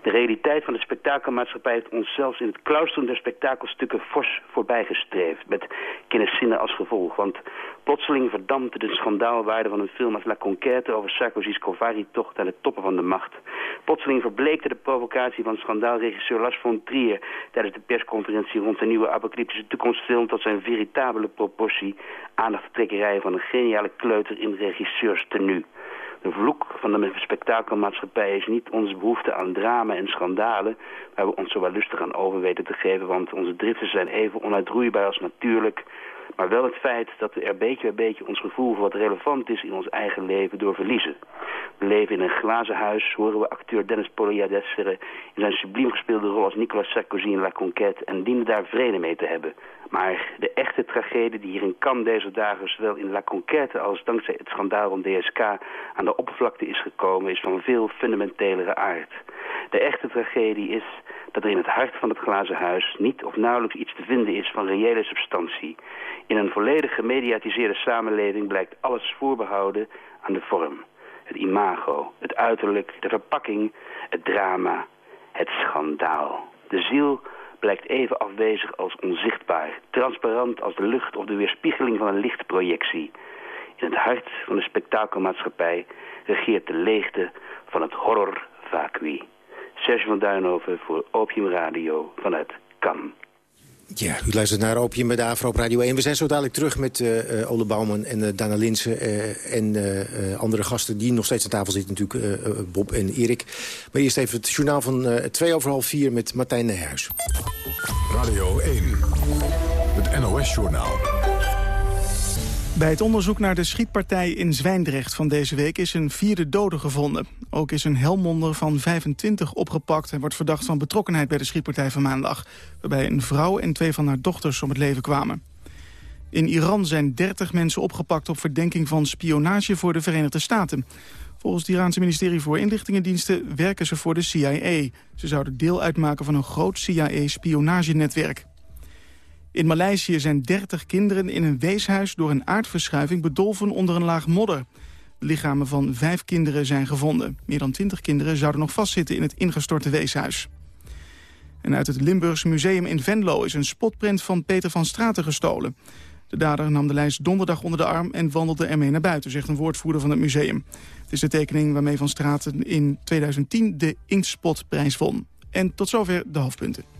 De realiteit van de spektakelmaatschappij heeft ons zelfs in het klausteren der spektakelstukken fors voorbijgestreefd. Met kenniszinnen als gevolg. Want plotseling verdampte de schandaalwaarde van een film als La Conquête over Sarkozy's Covari-tocht aan de toppen van de macht. Plotseling verbleekte de provocatie van schandaalregisseur Lars von Trier tijdens de persconferentie rond de nieuwe apocalyptische toekomstfilm tot zijn veritabele proportie aandachttrekkerij van een geniale kleuter in regisseurstenu. De vloek van de spektakelmaatschappij is niet onze behoefte aan drama en schandalen... waar we ons zo wel lustig aan over weten te geven... want onze driften zijn even onuitroeibaar als natuurlijk... maar wel het feit dat we er beetje bij beetje ons gevoel voor wat relevant is in ons eigen leven door verliezen. We leven in een glazen huis, horen we acteur Dennis Poliades in zijn subliem gespeelde rol als Nicolas Sarkozy in La Conquête en dienen daar vrede mee te hebben. Maar de echte tragedie die hier in Cannes deze dagen... zowel in La Conquête als dankzij het schandaal rond DSK... aan de oppervlakte is gekomen, is van veel fundamentelere aard. De echte tragedie is dat er in het hart van het glazen huis... niet of nauwelijks iets te vinden is van reële substantie. In een volledig gemediatiseerde samenleving blijkt alles voorbehouden aan de vorm. Het imago, het uiterlijk, de verpakking, het drama, het schandaal. De ziel blijkt even afwezig als onzichtbaar, transparant als de lucht of de weerspiegeling van een lichtprojectie. In het hart van de spektakelmaatschappij regeert de leegte van het horror vacui. Serge van Duinhoven voor Opium Radio vanuit Cannes. Ja, u luistert naar Opium met de Afro op Radio 1. We zijn zo dadelijk terug met uh, Ole Bouwman en uh, Dana Linsen... Uh, en andere gasten die nog steeds aan tafel zitten natuurlijk. Bob en Erik. Maar eerst even het journaal van twee over half vier met Martijn Nijhuis. Radio 1, het NOS-journaal. Bij het onderzoek naar de schietpartij in Zwijndrecht van deze week is een vierde dode gevonden. Ook is een Helmonder van 25 opgepakt. en wordt verdacht van betrokkenheid bij de schietpartij van maandag. Waarbij een vrouw en twee van haar dochters om het leven kwamen. In Iran zijn 30 mensen opgepakt op verdenking van spionage voor de Verenigde Staten. Volgens het Iraanse ministerie voor Inlichtingendiensten werken ze voor de CIA. Ze zouden deel uitmaken van een groot CIA-spionagenetwerk. In Maleisië zijn 30 kinderen in een weeshuis door een aardverschuiving bedolven onder een laag modder. De lichamen van vijf kinderen zijn gevonden. Meer dan 20 kinderen zouden nog vastzitten in het ingestorte weeshuis. En uit het Limburgse museum in Venlo is een spotprint van Peter van Straten gestolen. De dader nam de lijst donderdag onder de arm en wandelde ermee naar buiten, zegt een woordvoerder van het museum. Het is de tekening waarmee Van Straten in 2010 de Inkspotprijs won. En tot zover de hoofdpunten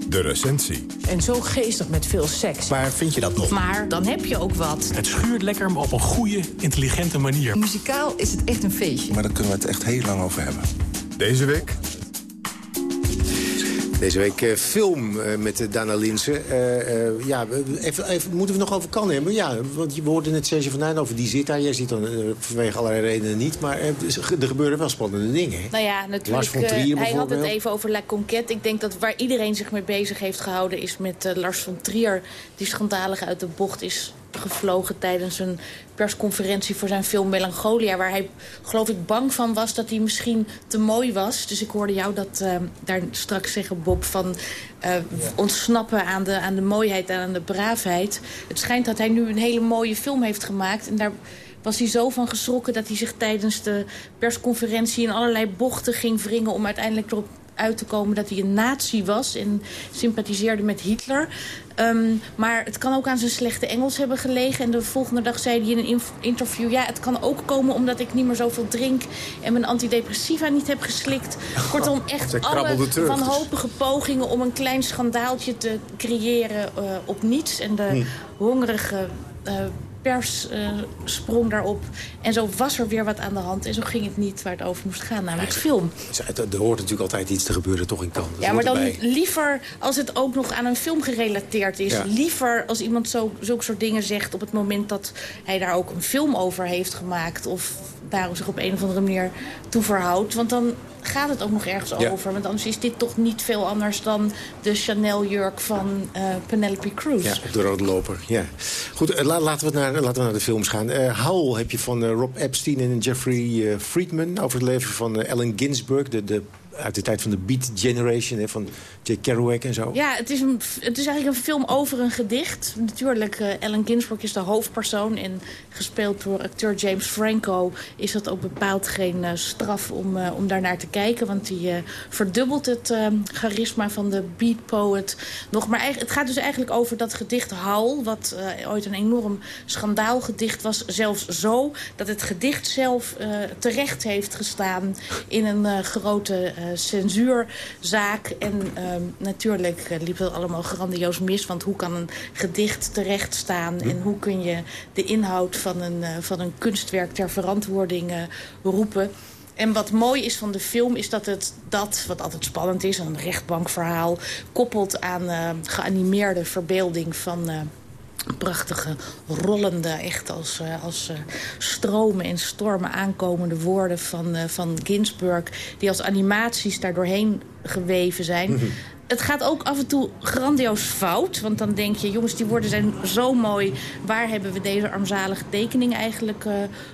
De recensie. En zo geestig met veel seks. Maar vind je dat nog? Maar dan heb je ook wat. Het schuurt lekker, maar op een goede, intelligente manier. Muzikaal is het echt een feestje. Maar daar kunnen we het echt heel lang over hebben. Deze week deze week uh, film uh, met Dana Linsen. Uh, ja, even, even, moeten we nog over kan hebben? Ja, want je hoorde net Serge van Duin over, die zit daar. Jij ziet dan vanwege allerlei redenen niet. Maar er gebeuren wel spannende dingen. Hè? Nou ja, natuurlijk. hij had het even over La Conquête. Ik denk dat waar iedereen zich mee bezig heeft gehouden... is met Lars van Trier, die schandalig uit de bocht is gevlogen tijdens een persconferentie voor zijn film Melancholia... waar hij, geloof ik, bang van was dat hij misschien te mooi was. Dus ik hoorde jou dat uh, daar straks zeggen, Bob, van uh, ontsnappen aan de, aan de mooiheid en aan de braafheid. Het schijnt dat hij nu een hele mooie film heeft gemaakt... en daar was hij zo van geschrokken dat hij zich tijdens de persconferentie... in allerlei bochten ging wringen om uiteindelijk erop uit te komen dat hij een nazi was... en sympathiseerde met Hitler. Um, maar het kan ook aan zijn slechte Engels hebben gelegen. En de volgende dag zei hij in een interview... ja, het kan ook komen omdat ik niet meer zoveel drink... en mijn antidepressiva niet heb geslikt. Kortom, echt alle wanhopige pogingen... om een klein schandaaltje te creëren uh, op niets. En de hm. hongerige... Uh, pers uh, sprong daarop. En zo was er weer wat aan de hand. En zo ging het niet waar het over moest gaan, namelijk film. Er hoort natuurlijk altijd iets te gebeuren, toch in kant. Ja, maar dan liever als het ook nog aan een film gerelateerd is. Liever als iemand zo, zulke soort dingen zegt... op het moment dat hij daar ook een film over heeft gemaakt... of daarom zich op een of andere manier toe verhoudt. Want dan gaat het ook nog ergens over. Want anders is dit toch niet veel anders dan de Chanel-jurk van uh, Penelope Cruz. Ja, op de rode loper. Ja. Goed, uh, laten, we naar, laten we naar de films gaan. Uh, Howl heb je van Rob Epstein en Jeffrey Friedman... over het leven van Allen Ginsberg, de, de uit de tijd van de Beat Generation, hè, van Jake Kerouac en zo. Ja, het is, een, het is eigenlijk een film over een gedicht. Natuurlijk, uh, Allen Ginsberg is de hoofdpersoon. En gespeeld door acteur James Franco is dat ook bepaald geen uh, straf om, uh, om daarnaar te kijken. Want die verdubbelt het charisma van de beat poet nog. Maar het gaat dus eigenlijk over dat gedicht Howl... wat ooit een enorm schandaalgedicht was. Zelfs zo dat het gedicht zelf terecht heeft gestaan... in een grote censuurzaak. En ehm, natuurlijk eh, liep het allemaal grandioos mis. Want hoe kan een gedicht terecht staan? En hoe kun je de inhoud van een, eh, van een kunstwerk ter verantwoording eh, roepen? En wat mooi is van de film is dat het dat, wat altijd spannend is... een rechtbankverhaal, koppelt aan geanimeerde verbeelding van prachtige, rollende, echt als, uh, als uh, stromen en stormen aankomende woorden van, uh, van Ginsberg... die als animaties daar doorheen geweven zijn. Mhm. Het gaat ook af en toe grandioos fout. Want dan denk je, jongens, die woorden zijn zo mooi. Waar hebben we deze armzalige tekening eigenlijk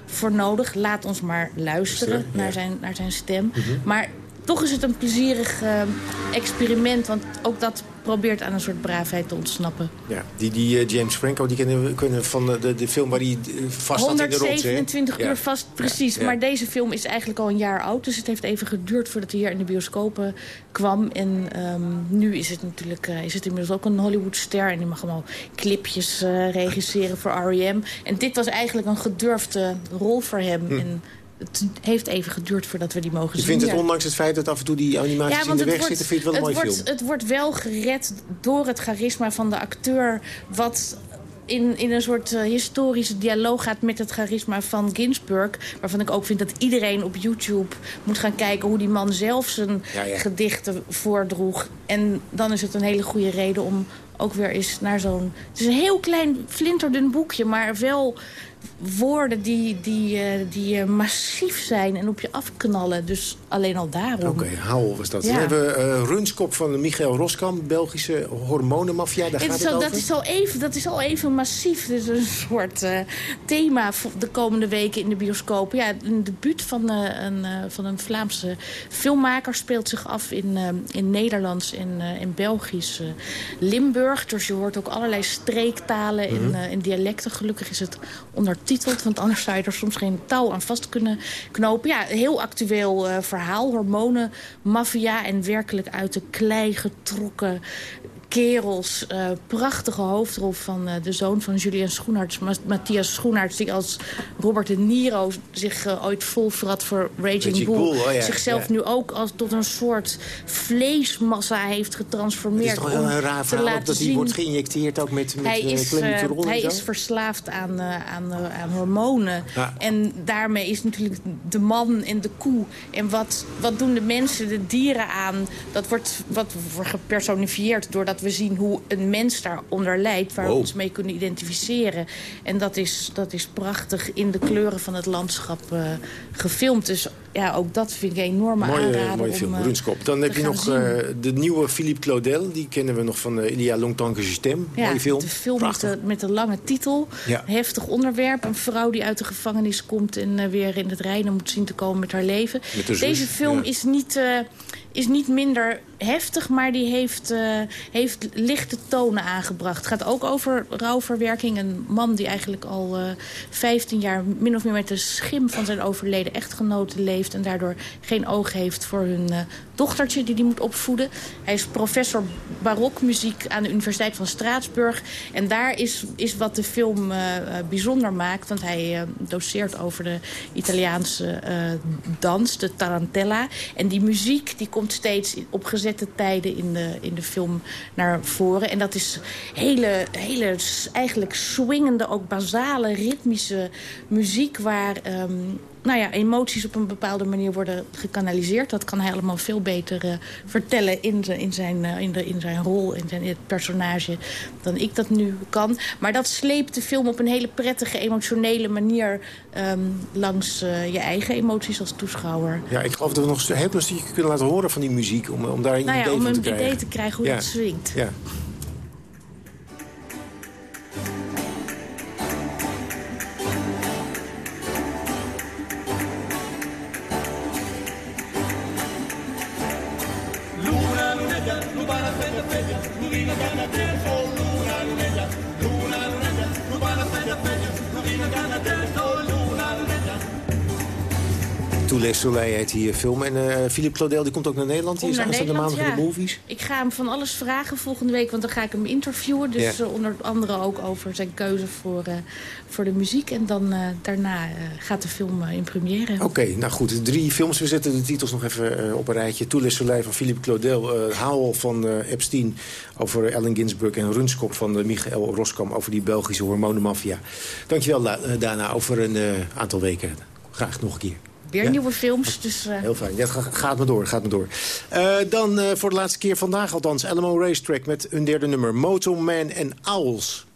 voor nodig? Laat ons maar luisteren naar, zijn, naar zijn stem. Mhm. Maar toch is het een plezierig experiment. Want ook dat probeert aan een soort braafheid te ontsnappen. Ja, die, die uh, James Franco, die kennen we kunnen van de, de film waar hij eh, vast zat in de 127 uur vast, precies. Maar deze film is eigenlijk al een jaar oud. Dus het heeft even geduurd voordat hij hier in de bioscopen kwam. En um, nu is het natuurlijk uh, is het inmiddels ook een Hollywoodster. En die mag allemaal clipjes uh, regisseren voor R.E.M. En dit was eigenlijk een gedurfde rol voor hem. Hm. En het heeft even geduurd voordat we die mogen zien. Je vindt het ondanks het feit dat af en toe die animaties in de weg zitten... vind je het wel een mooi wordt, film? Het wordt wel gered door het charisma van de acteur... wat in, in een soort uh, historische dialoog gaat met het charisma van Ginsburg. Waarvan ik ook vind dat iedereen op YouTube moet gaan kijken... hoe die man zelf zijn gedichten voordroeg. En dan is het een hele goede reden om ook weer eens naar zo'n... Het is een heel klein flinterdun boekje, maar wel woorden die, die, uh, die uh, massief zijn en op je afknallen. Dus alleen al daarom. Oké, okay, was dat. Ja. Dan hebben we uh, Runskop van Michael Roskamp, Belgische hormonenmafia. Daar gaat het, over. Dat is, al even, dat is al even massief. Dus een soort thema de komende weken in de bioscoop. Ja, een debuut van, een, van een Vlaamse filmmaker speelt zich af in, in Nederlands en in Belgisch Limburg. Dus je hoort ook allerlei streektalen mm -hmm. en, en dialecten. Gelukkig is het ondertiteld. Want anders zou je er soms geen touw aan vast kunnen knopen. Ja, heel actueel uh, verhaal. Hormonen, maffia en werkelijk uit de klei getrokken kerels. Uh, prachtige hoofdrol van uh, de zoon van Julian Schoenaerts. Matthias Schoenaerts, die als Robert de Niro zich uh, ooit volvrat voor Raging, Raging Bull. Bull oh ja, zichzelf ja. nu ook als tot een soort vleesmassa heeft getransformeerd. Het is toch wel een raar verhaal dat hij wordt geïnjecteerd ook met, met hij is, Hij is verslaafd aan, aan, aan hormonen. Ja. En daarmee is natuurlijk de man en de koe. En wat, wat doen de mensen, de dieren aan? Dat wordt wat gepersonifieerd we zien hoe een mens daaronder lijdt... waar we ons mee kunnen identificeren. En dat is, dat is prachtig in de kleuren van het landschap uh, gefilmd. Dus ja, ook dat vind ik een enorme mooie, aanrader. Mooie film, Runskop. Dan heb je nog uh, de nieuwe Philippe Claudel. Die kennen we nog van uh, Il y a longtemps que je t'aime. Ja, mooie film. de film met de, met de, lange titel. Ja. Heftig onderwerp. Een vrouw die uit de gevangenis komt... en weer in het reinen moet zien te komen met haar leven. Deze film is niet is niet minder heftig, maar die heeft, uh, heeft lichte tonen aangebracht. Het gaat ook over rouwverwerking. Een man die eigenlijk al uh, eh, 15 jaar min of meer met de schim van zijn overleden echtgenoten leeft... en daardoor geen oog heeft voor hun uh, dochtertje die hij moet opvoeden. Hij is professor barokmuziek aan de Universiteit van Straatsburg. En daar is, is wat de film bijzonder maakt. Want hij doseert over de Italiaanse dans, de tarantella. En die muziek die komt steeds opgezet tijden in de, in de film naar voren. En dat is hele, hele eigenlijk swingende, ook basale, ritmische muziek... waar um, nou ja, emoties op een bepaalde manier worden gekanaliseerd. Dat kan hij allemaal veel beter uh, vertellen in, in, zijn, uh, in, de, in zijn rol, in zijn in het personage, dan ik dat nu kan. Maar dat sleept de film op een hele prettige, emotionele manier um, langs uh, je eigen emoties als toeschouwer. Ja, ik geloof dat we nog een heel stukje kunnen laten horen van die muziek, om, om daar een nou ja, idee om van te krijgen. Om een idee te krijgen hoe ja. dat swingt. Ja. Tous Soleil heet die film. En uh, Philippe Claudel die komt ook naar Nederland. Die is aanstaande maandag in de movies. Ik ga hem van alles vragen volgende week. Want dan ga ik hem interviewen. Dus Ja. uh, onder andere ook over zijn keuze voor, uh, voor de muziek. En dan daarna gaat de film in première. Oké, nou goed. Drie films. We zetten de titels nog even op een rijtje. Tous Soleil van Philippe Claudel. Howl van Epstein over Allen Ginsberg. En Runskop van Michael Roskam over die Belgische hormonenmafia. Dankjewel Dana. Over een aantal weken. Graag nog een keer. Weer Ja. nieuwe films. Dus, uh... Heel fijn. Ja, gaat maar door, gaat maar door. Uh, dan uh, voor de laatste keer vandaag althans LMO Racetrack met een derde nummer. Moto Man en Owls.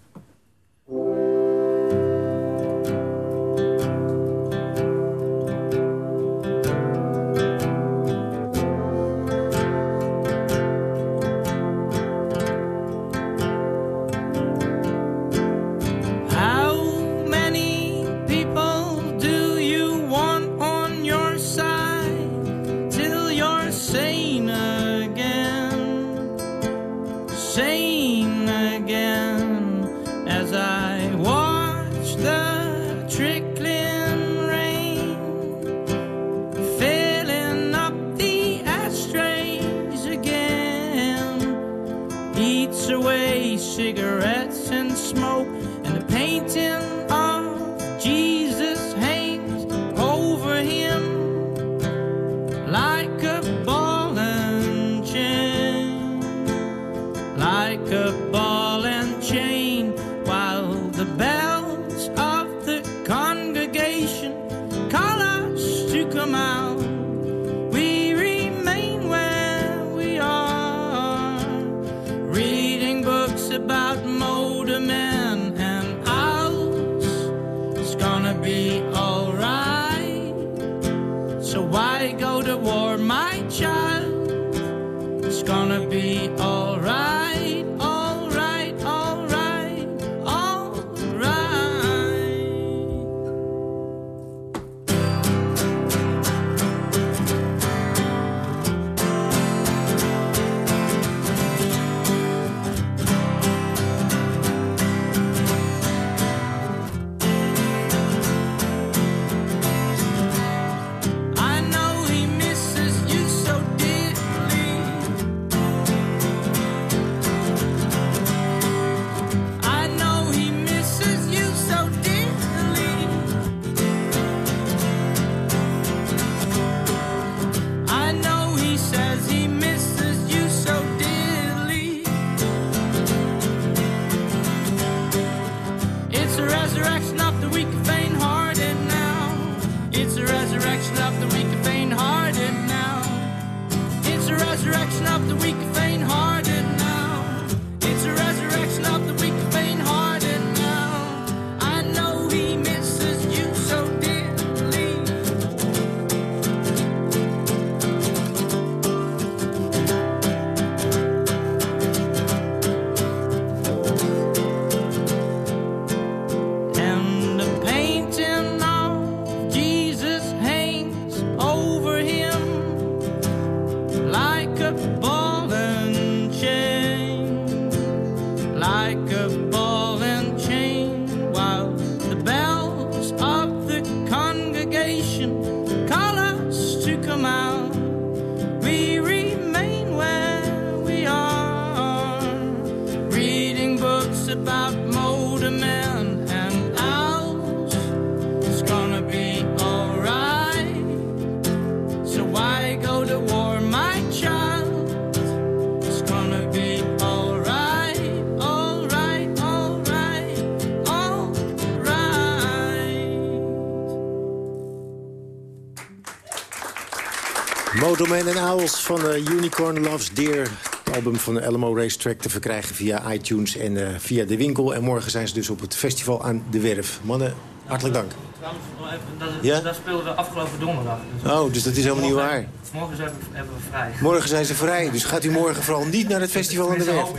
Motorman en Owls van eh, Unicorn Loves Deer. Het album van de LMO Racetrack te verkrijgen via iTunes en eh, via de winkel. En morgen zijn ze dus op het festival aan de Werf. Mannen, hartelijk dank. Trouwens, nog even, dat, Ja? dat speelden we afgelopen donderdag. Dus Oh, dus dat is helemaal niet waar. Morgen zijn we, hebben we vrij. Morgen zijn ze vrij, dus gaat u morgen vooral niet naar het festival aan de Werf.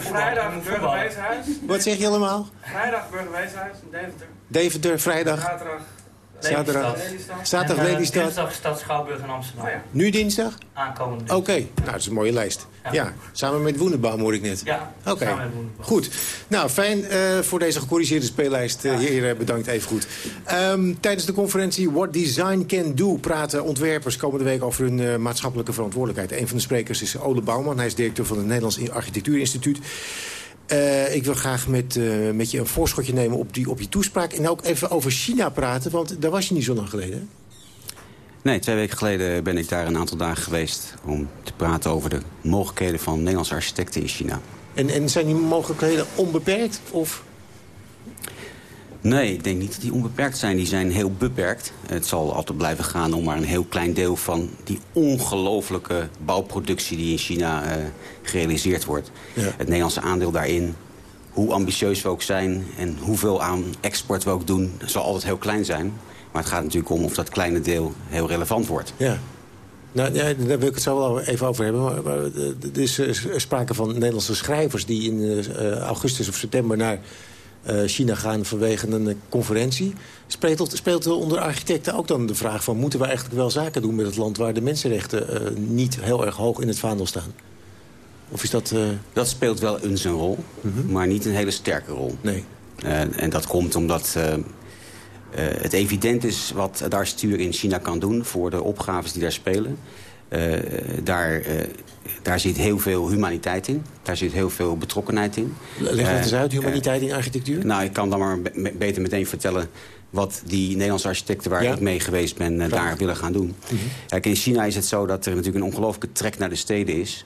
Vrijdag burgerweeshuis. Wat zeg je allemaal? Vrijdag burgerweeshuis in Deventer. Deventer, vrijdag. Zaterdag. Zaterdag. Lelystad. Zaterdag En, eh, Lelystad. Dinsdag Stad Schouwburg in Amsterdam. Nu dinsdag? Aankomende Oké, nou, dat is een mooie lijst. Ja, Ja. samen met Woenenbaum hoor ik net. Ja, Oké, samen met Woenenbaum. goed. Nou, fijn eh, voor deze gecorrigeerde speellijst. Uh, heren, bedankt even goed. Ehm, tijdens de conferentie What Design Can Do... praten ontwerpers komende week over hun eh, maatschappelijke verantwoordelijkheid. Een van de sprekers is Ole Bouwman. Hij is directeur van het Nederlands Architectuurinstituut. Eh, ik wil graag met, eh, met je een voorschotje nemen op, die, op je toespraak... en ook even over China praten, want daar was je niet zo lang geleden. Nee, twee weken geleden ben ik daar een aantal dagen geweest... om te praten over de mogelijkheden van Nederlandse architecten in China. En, en zijn die mogelijkheden onbeperkt? Of... Nee, ik denk niet dat die onbeperkt zijn. Die zijn heel beperkt. Het zal altijd blijven gaan om maar een heel klein deel van die ongelofelijke bouwproductie die in China eh, gerealiseerd wordt. Ja. Het Nederlandse aandeel daarin, hoe ambitieus we ook zijn en hoeveel aan export we ook doen, zal altijd heel klein zijn. Maar het gaat natuurlijk om of dat kleine deel heel relevant wordt. Ja. Nou, ja, daar wil ik het zo wel even over hebben. Maar, maar, eh, er is sprake van Nederlandse schrijvers... die in eh, augustus of september naar China gaan vanwege een eh, conferentie. Speelt, speelt er onder architecten ook dan de vraag van... moeten we eigenlijk wel zaken doen met het land... waar de mensenrechten eh, niet heel erg hoog in het vaandel staan? Of is dat... eh, Dat speelt wel eens een rol, maar niet een hele sterke rol. Nee. Eh, en dat komt omdat eh, eh, het evident is wat de architectuur in China kan doen... voor de opgaves die daar spelen. Eh, daar, eh, daar zit heel veel humaniteit in. Daar zit heel veel betrokkenheid in. Leg het eens Eh, uit, humaniteit in architectuur? nou, ik kan dan maar beter meteen vertellen wat die Nederlandse architecten waar Ja? ik mee geweest ben daar willen gaan doen. Kijk, in China is het zo dat er natuurlijk een ongelooflijke trek naar de steden is.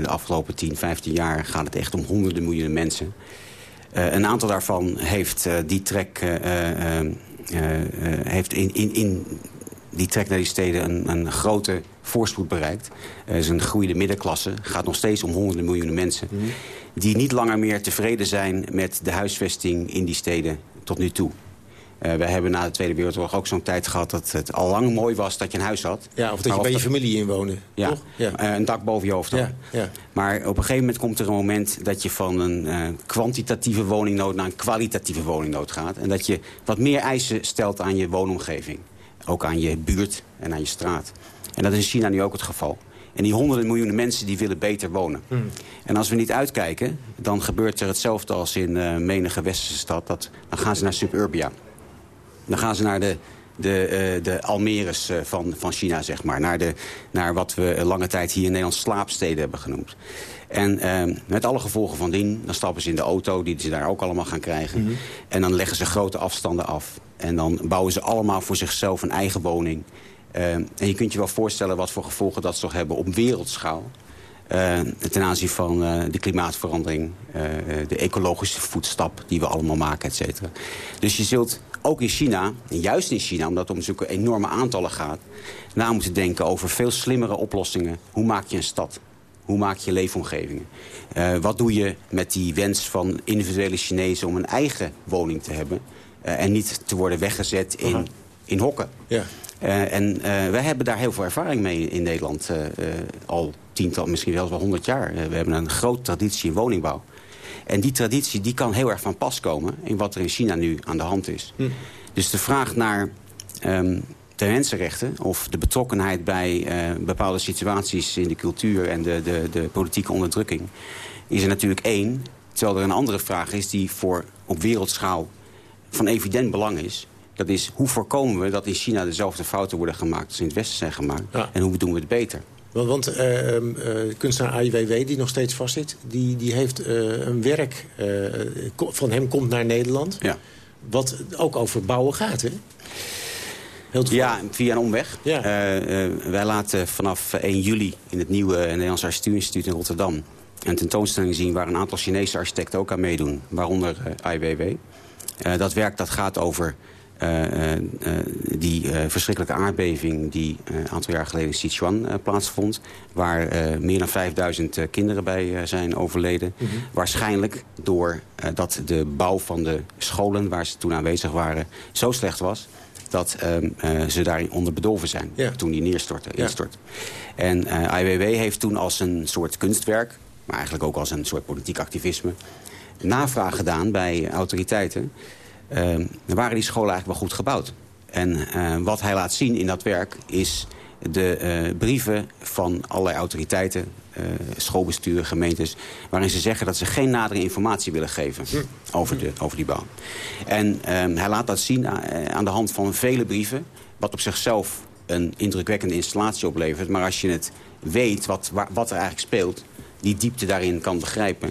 De afgelopen 10, 15 jaar gaat het echt om honderden miljoenen mensen. Een aantal daarvan heeft die trek heeft in, in, in die trek naar die steden een, een grote voorspoed bereikt. Er is een groeiende middenklasse. Het gaat nog steeds om honderden miljoenen mensen. Die niet langer meer tevreden zijn met de huisvesting in die steden tot nu toe. Eh wij hebben na de Tweede Wereldoorlog ook zo'n tijd gehad... dat het al lang mooi was dat je een huis had. Ja, of dat je bij je dat- familie inwoonde. ja, toch? Ja. eh, een dak boven je hoofd had. Ja, ja. Maar op een gegeven moment komt er een moment dat je van een eh, kwantitatieve woningnood naar een kwalitatieve woningnood gaat. En dat je wat meer eisen stelt aan je woonomgeving. Ook aan je buurt en aan je straat. En dat is in China nu ook het geval. En die honderden miljoenen mensen die willen beter wonen. Hmm. En als we niet uitkijken, dan gebeurt er hetzelfde als in eh menige westerse stad. Dat, dan gaan ze naar suburbia. Dan gaan ze naar de, de, eh, de Almeres eh, van, van China, zeg maar. Naar, de, naar wat we lange tijd hier in Nederland slaapsteden hebben genoemd. En eh, met alle gevolgen van dien, dan stappen ze in de auto... die ze daar ook allemaal gaan krijgen. En dan leggen ze grote afstanden af. En dan bouwen ze allemaal voor zichzelf een eigen woning. Eh, en je kunt je wel voorstellen wat voor gevolgen dat zou hebben op wereldschaal. Eh, ten aanzien van eh, de klimaatverandering, eh, eh, de ecologische voetstap die we allemaal maken, et cetera. Dus je zult ook in China, en juist in China, omdat het om zulke enorme aantallen gaat, na moeten denken over veel slimmere oplossingen. Hoe maak je een stad? Hoe maak je leefomgevingen? Eh, wat doe je met die wens van individuele Chinezen om een eigen woning te hebben eh, en niet te worden weggezet in, in hokken? Ja. Eh, en wij hebben daar heel veel ervaring mee in Nederland. al tiental, misschien zelfs wel honderd jaar. We hebben een grote traditie in woningbouw. En die traditie die kan heel erg van pas komen... in wat er in China nu aan de hand is. Dus de vraag naar ehm, de mensenrechten... of de betrokkenheid bij eh, bepaalde situaties in de cultuur... en de, de, de politieke onderdrukking... is er natuurlijk één. terwijl er een andere vraag is die voor op wereldschaal van evident belang is. Dat is hoe voorkomen we dat in China dezelfde fouten worden gemaakt als in het Westen zijn gemaakt. En hoe doen we het beter? Want, want uh, uh, kunstenaar AIWW, die nog steeds vastzit... die, die heeft uh, een werk van hem komt naar Nederland... Ja. wat ook over bouwen gaat, hè? Ja, via een omweg. Ja. wij laten vanaf 1 juli in het nieuwe Nederlands Architectuurinstituut in Rotterdam... een tentoonstelling zien waar een aantal Chinese architecten ook aan meedoen. Waaronder AIWW. dat werk dat gaat over uh, die verschrikkelijke aardbeving die een aantal jaar geleden in Sichuan plaatsvond. Waar meer dan 5000 kinderen bij zijn overleden. Mhm. Waarschijnlijk doordat de bouw van de scholen waar ze toen aanwezig waren zo slecht was dat ehm, ze daarin onder bedolven zijn toen die neerstortte, instort. En IWW heeft toen als een soort kunstwerk, maar eigenlijk ook als een soort politiek activisme, navraag gedaan bij autoriteiten uh, waren die scholen eigenlijk wel goed gebouwd. En uh, wat hij laat zien in dat werk is de uh, brieven van allerlei autoriteiten, uh, schoolbesturen, gemeentes... waarin ze zeggen dat ze geen nadere informatie willen geven hm. over, de, over die bouw. En ehm, hij laat dat zien aan de hand van vele brieven... wat op zichzelf een indrukwekkende installatie oplevert. Maar als je het weet wat, wat er eigenlijk speelt, die diepte daarin kan begrijpen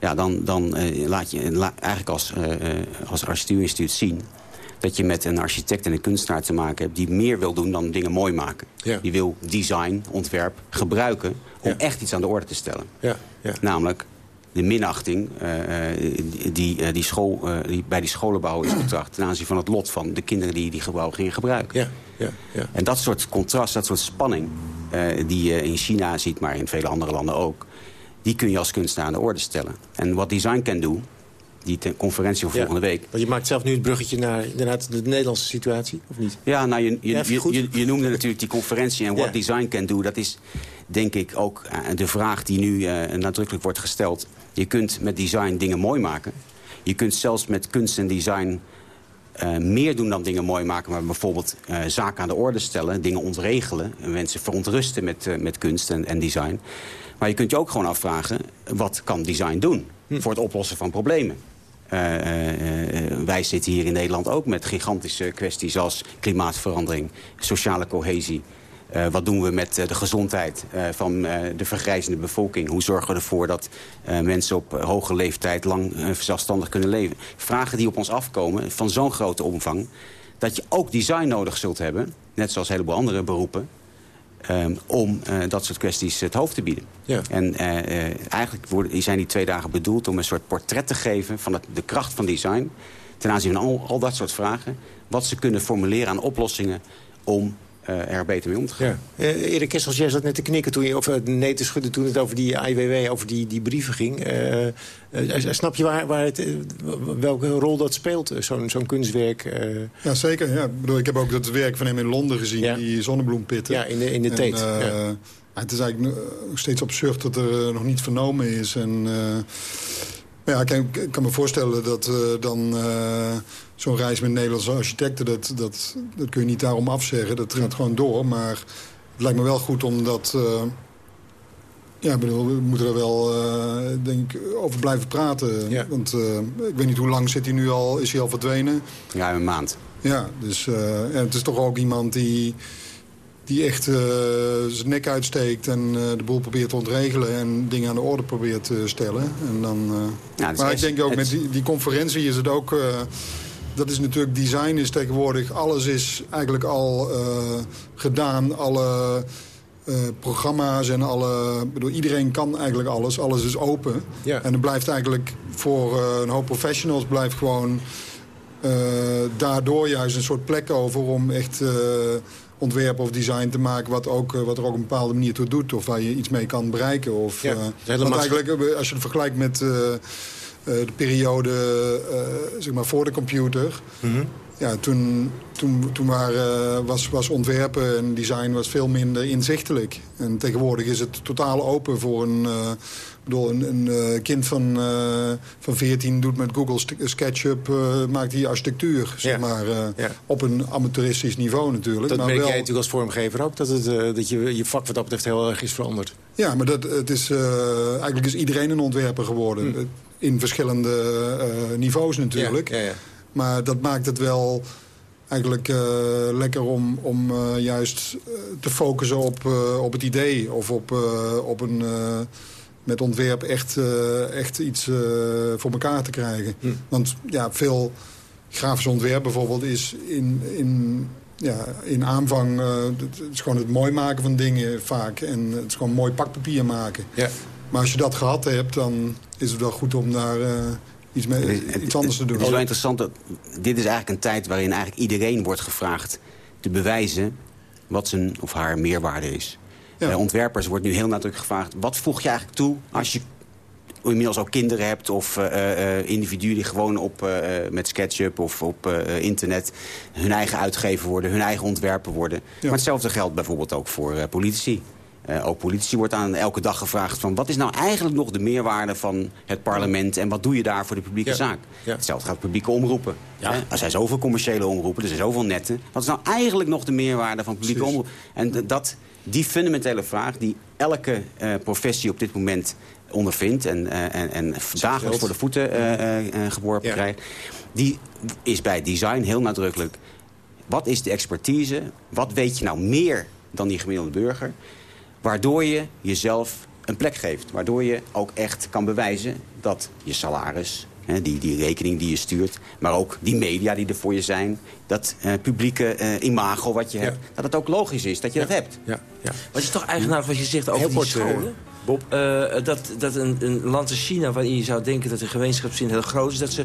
ja, dan, dan laat je eigenlijk als, als architectuurinstituut zien... dat je met een architect en een kunstenaar te maken hebt... die meer wil doen dan dingen mooi maken. Ja. Die wil design, ontwerp gebruiken om echt iets aan de orde te stellen. Ja. Ja. Namelijk de minachting die, die, school, die bij die scholenbouw is betracht... ten aanzien van het lot van de kinderen die die gebouw gingen gebruiken. Ja. Ja. Ja. En dat soort contrast, dat soort spanning... die je in China ziet, maar in vele andere landen ook die kun je als kunstenaar aan de orde stellen. En wat design can do, die conferentie van volgende week... Want je maakt zelf nu het bruggetje naar inderdaad de Nederlandse situatie, of niet? Ja, nou, je, je, je, je, noemde natuurlijk die conferentie en what design can do. Dat is denk ik ook uh, de vraag die nu uh, nadrukkelijk wordt gesteld. Je kunt met design dingen mooi maken. Je kunt zelfs met kunst en design uh, meer doen dan dingen mooi maken... maar bijvoorbeeld zaken aan de orde stellen, dingen ontregelen... mensen verontrusten met, met kunst en, en design. Maar je kunt je ook gewoon afvragen, wat kan design doen hm. voor het oplossen van problemen? Uh, uh, wij zitten hier in Nederland ook met gigantische kwesties als klimaatverandering, sociale cohesie. Wat doen we met de gezondheid van de vergrijzende bevolking? Hoe zorgen we ervoor dat mensen op hoge leeftijd lang zelfstandig kunnen leven? Vragen die op ons afkomen van zo'n grote omvang... dat je ook design nodig zult hebben, net zoals een heleboel andere beroepen... Um, om uh, dat soort kwesties het hoofd te bieden. Ja. En uh, uh, eigenlijk worden, zijn die twee dagen bedoeld om een soort portret te geven... van het, de kracht van design ten aanzien van al, al dat soort vragen. Wat ze kunnen formuleren aan oplossingen om uh, er beter mee om te gaan. Ja. Uh, Erik Kessels, jij zat net te knikken toen je, of nee te schudden toen het over die IWW, over die, die brieven ging. Uh, snap je waar, waar het, welke rol dat speelt, zo'n zo'n kunstwerk? Ja, zeker. Ja. Ik, bedoel, ik heb ook dat werk van hem in Londen gezien, ja. die zonnebloempitten. Ja, in de, in de Tate. Ja. Het is eigenlijk nog steeds absurd dat er nog niet vernomen is. En, ja, ik kan, ik kan, me voorstellen dat dan zo'n reis met Nederlandse architecten, dat, dat, dat kun je niet daarom afzeggen. Dat gaat gewoon door. Maar het lijkt me wel goed om dat... Uh, ja, ik bedoel, we moeten er wel uh, denk ik, over blijven praten. Ja. Want uh, ik weet niet hoe lang zit hij nu al, is hij al verdwenen? Ja, een maand. Ja, dus en het is toch ook iemand die, die echt zijn nek uitsteekt... en de boel probeert te ontregelen en dingen aan de orde probeert te stellen. En dan, ja, maar ik denk ook met die, die conferentie is het ook dat is natuurlijk, design is tegenwoordig, alles is eigenlijk al uh, gedaan. Alle uh, programma's en alle, bedoel, iedereen kan eigenlijk alles. Alles is open. Ja. En er blijft eigenlijk voor uh, een hoop professionals blijft gewoon daardoor juist een soort plek over om echt ontwerp of design te maken... Wat, ook, wat er ook op een bepaalde manier toe doet. Of waar je iets mee kan bereiken. Of, ja, want eigenlijk, als je het vergelijkt met eh, de periode eh, zeg maar voor de computer. Mhm. Ja, toen, toen, toen waren, was, was ontwerpen en design was veel minder inzichtelijk. En tegenwoordig is het totaal open voor een... Bedoel, een, een kind van, uh, van 14 doet met Google SketchUp... Uh, maakt die architectuur, zeg maar. Ja. Op een amateuristisch niveau natuurlijk. Dat maar merk jij natuurlijk als vormgever ook... dat, het, dat je, je vak wat dat betreft heel erg is veranderd. Ja, maar dat, het is, eigenlijk is iedereen een ontwerper geworden. Hm. in verschillende niveaus natuurlijk. Ja, ja, maar dat maakt het wel eigenlijk lekker om, om juist te focussen op, op het idee... of op, op een met ontwerp echt, echt iets voor elkaar te krijgen. Hm. Want ja, veel grafisch ontwerp bijvoorbeeld is in, in, ja, in aanvang... Uh, het is gewoon het mooi maken van dingen vaak. En het is gewoon mooi pakpapier maken. Ja. Maar als je dat gehad hebt, dan is het wel goed om daar... Uh, iets, mee, iets anders te doen. Het is wel interessant, dat dit is eigenlijk een tijd waarin eigenlijk iedereen wordt gevraagd te bewijzen wat zijn of haar meerwaarde is. Ja. Uh, ontwerpers wordt nu heel nadrukkelijk gevraagd... wat voeg je eigenlijk toe als je inmiddels ook kinderen hebt... of uh, individuen die gewoon op, met SketchUp of op internet... hun eigen uitgever worden, hun eigen ontwerper worden. Maar hetzelfde geldt bijvoorbeeld ook voor politici. ook politici wordt aan elke dag gevraagd van... wat is nou eigenlijk nog de meerwaarde van het parlement... en wat doe je daar voor de publieke zaak? Hetzelfde gaat publieke omroepen. Er zijn zoveel commerciële omroepen, er zijn zoveel netten. Wat is nou eigenlijk nog de meerwaarde van publieke omroepen? En dat, die fundamentele vraag die elke professie op dit moment ondervindt en, uh, en, en dagelijks voor de voeten uh, uh, geworpen krijgt... die is bij design heel nadrukkelijk. Wat is de expertise? Wat weet je nou meer dan die gemiddelde burger? Waardoor je jezelf een plek geeft. Waardoor je ook echt kan bewijzen dat je salaris... Hè, die, die rekening die je stuurt, maar ook die media die er voor je zijn... dat publieke imago wat je hebt, dat het ook logisch is dat je dat hebt. Ja. Ja. Wat is toch eigenaardig wat je zegt over die scholen? Uh, dat dat een, een, land als China, waarin je zou denken dat de gemeenschapszin heel groot is... dat ze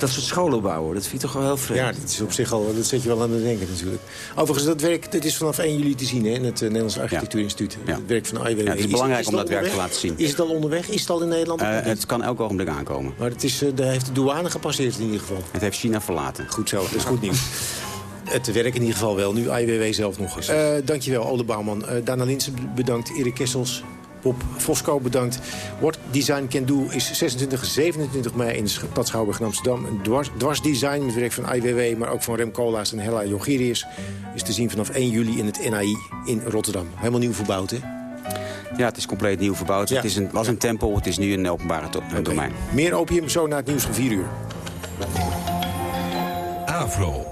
dat soort scholen bouwen. Dat vind ik toch wel heel vreemd. Ja, dat is op zich al, dat zet je wel aan het denken natuurlijk. Overigens, dat werk dat is vanaf 1 juli te zien hè, in het uh, Nederlands Architectuurinstituut. Ja. Het werk van IWW. Ja, het is belangrijk om dat werk te laten zien. Is het al onderweg? Is het al in Nederland? Uh, het kan elk ogenblik aankomen. Maar het is, uh, heeft de douane gepasseerd in ieder geval. Het heeft China verlaten. Goed zo, dat is goed nieuws. Het werk in ieder geval wel. Nu IWW zelf nog eens. Uh, dankjewel, Ole Bouwman. Uh, Dana Linsen bedankt. Erik Kessels, Bob Fosco bedankt. What Design Can Do is 26 en 27 mei in de Stad Schouwburg in Amsterdam. Een dwars, dwarsdesign met werk van IWW, maar ook van Rem Koolhaas en Hella Jogirius... is te zien vanaf 1 juli in het NAI in Rotterdam. Helemaal nieuw verbouwd, hè? Ja, het is compleet nieuw verbouwd. Het is een, was een tempel, het is nu een openbare okay. domein. Meer opium zo na het nieuws van 4 uur. Afro.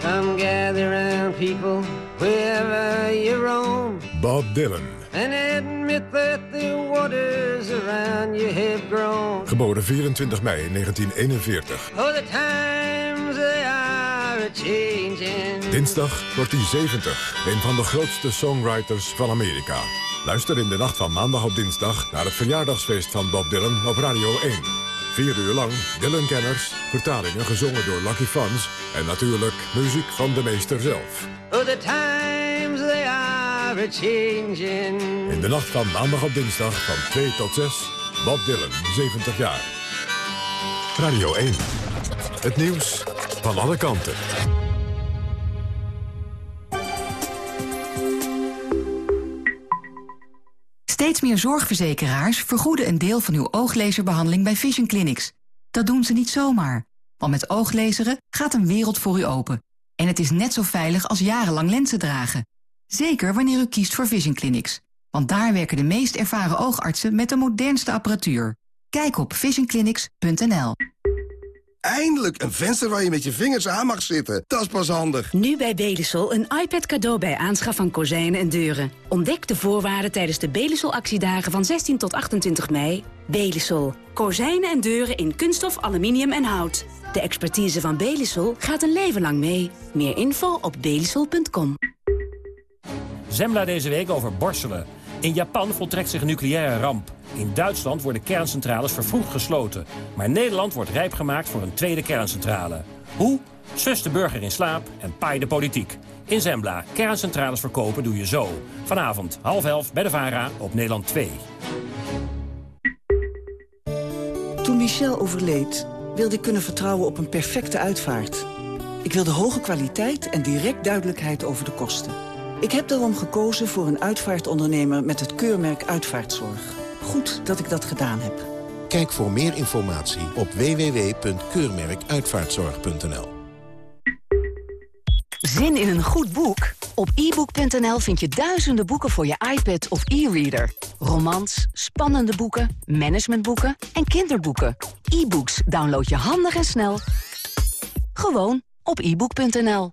Come gather around people wherever you roam. Bob Dylan. And admit that the waters around you have grown. Geboren 24 mei 1941. Oh, the times they are changing. Dinsdag wordt hij 70. Een van de grootste songwriters van Amerika. Luister in de nacht van maandag op dinsdag naar het verjaardagsfeest van Bob Dylan op Radio 1. Vier uur lang Dylan-kenners, vertalingen gezongen door Lucky Fans... en natuurlijk muziek van de meester zelf. Oh, the times they are changing. In de nacht van maandag op dinsdag van 2 tot 6, Bob Dylan, 70 jaar. Radio 1, het nieuws van alle kanten. Steeds meer zorgverzekeraars vergoeden een deel van uw ooglezerbehandeling bij Vision Clinics. Dat doen ze niet zomaar, want met ooglezeren gaat een wereld voor u open. En het is net zo veilig als jarenlang lenzen dragen. Zeker wanneer u kiest voor Vision Clinics. Want daar werken de meest ervaren oogartsen met de modernste apparatuur. Kijk op visionclinics.nl. Eindelijk een venster waar je met je vingers aan mag zitten. Dat is pas handig. Nu bij Belisol een iPad cadeau bij aanschaf van kozijnen en deuren. Ontdek de voorwaarden tijdens de Belisol actiedagen van 16 tot 28 mei. Belisol. Kozijnen en deuren in kunststof, aluminium en hout. De expertise van Belisol gaat een leven lang mee. Meer info op belisol.com. Zembla deze week over borstelen. In Japan voltrekt zich een nucleaire ramp. In Duitsland worden kerncentrales vervroegd gesloten. Maar Nederland wordt rijp gemaakt voor een tweede kerncentrale. Hoe? Sus de burger in slaap en paai de politiek. In Zembla, kerncentrales verkopen doe je zo. Vanavond, half elf, bij de VARA, op Nederland 2. Toen Michel overleed, wilde ik kunnen vertrouwen op een perfecte uitvaart. Ik wilde hoge kwaliteit en direct duidelijkheid over de kosten. Ik heb daarom gekozen voor een uitvaartondernemer met het keurmerk Uitvaartzorg. Goed dat ik dat gedaan heb. Kijk voor meer informatie op www.keurmerkuitvaartzorg.nl Zin in een goed boek? Op ebook.nl vind je duizenden boeken voor je iPad of e-reader. Romans, spannende boeken, managementboeken en kinderboeken. E-books download je handig en snel. Gewoon op ebook.nl.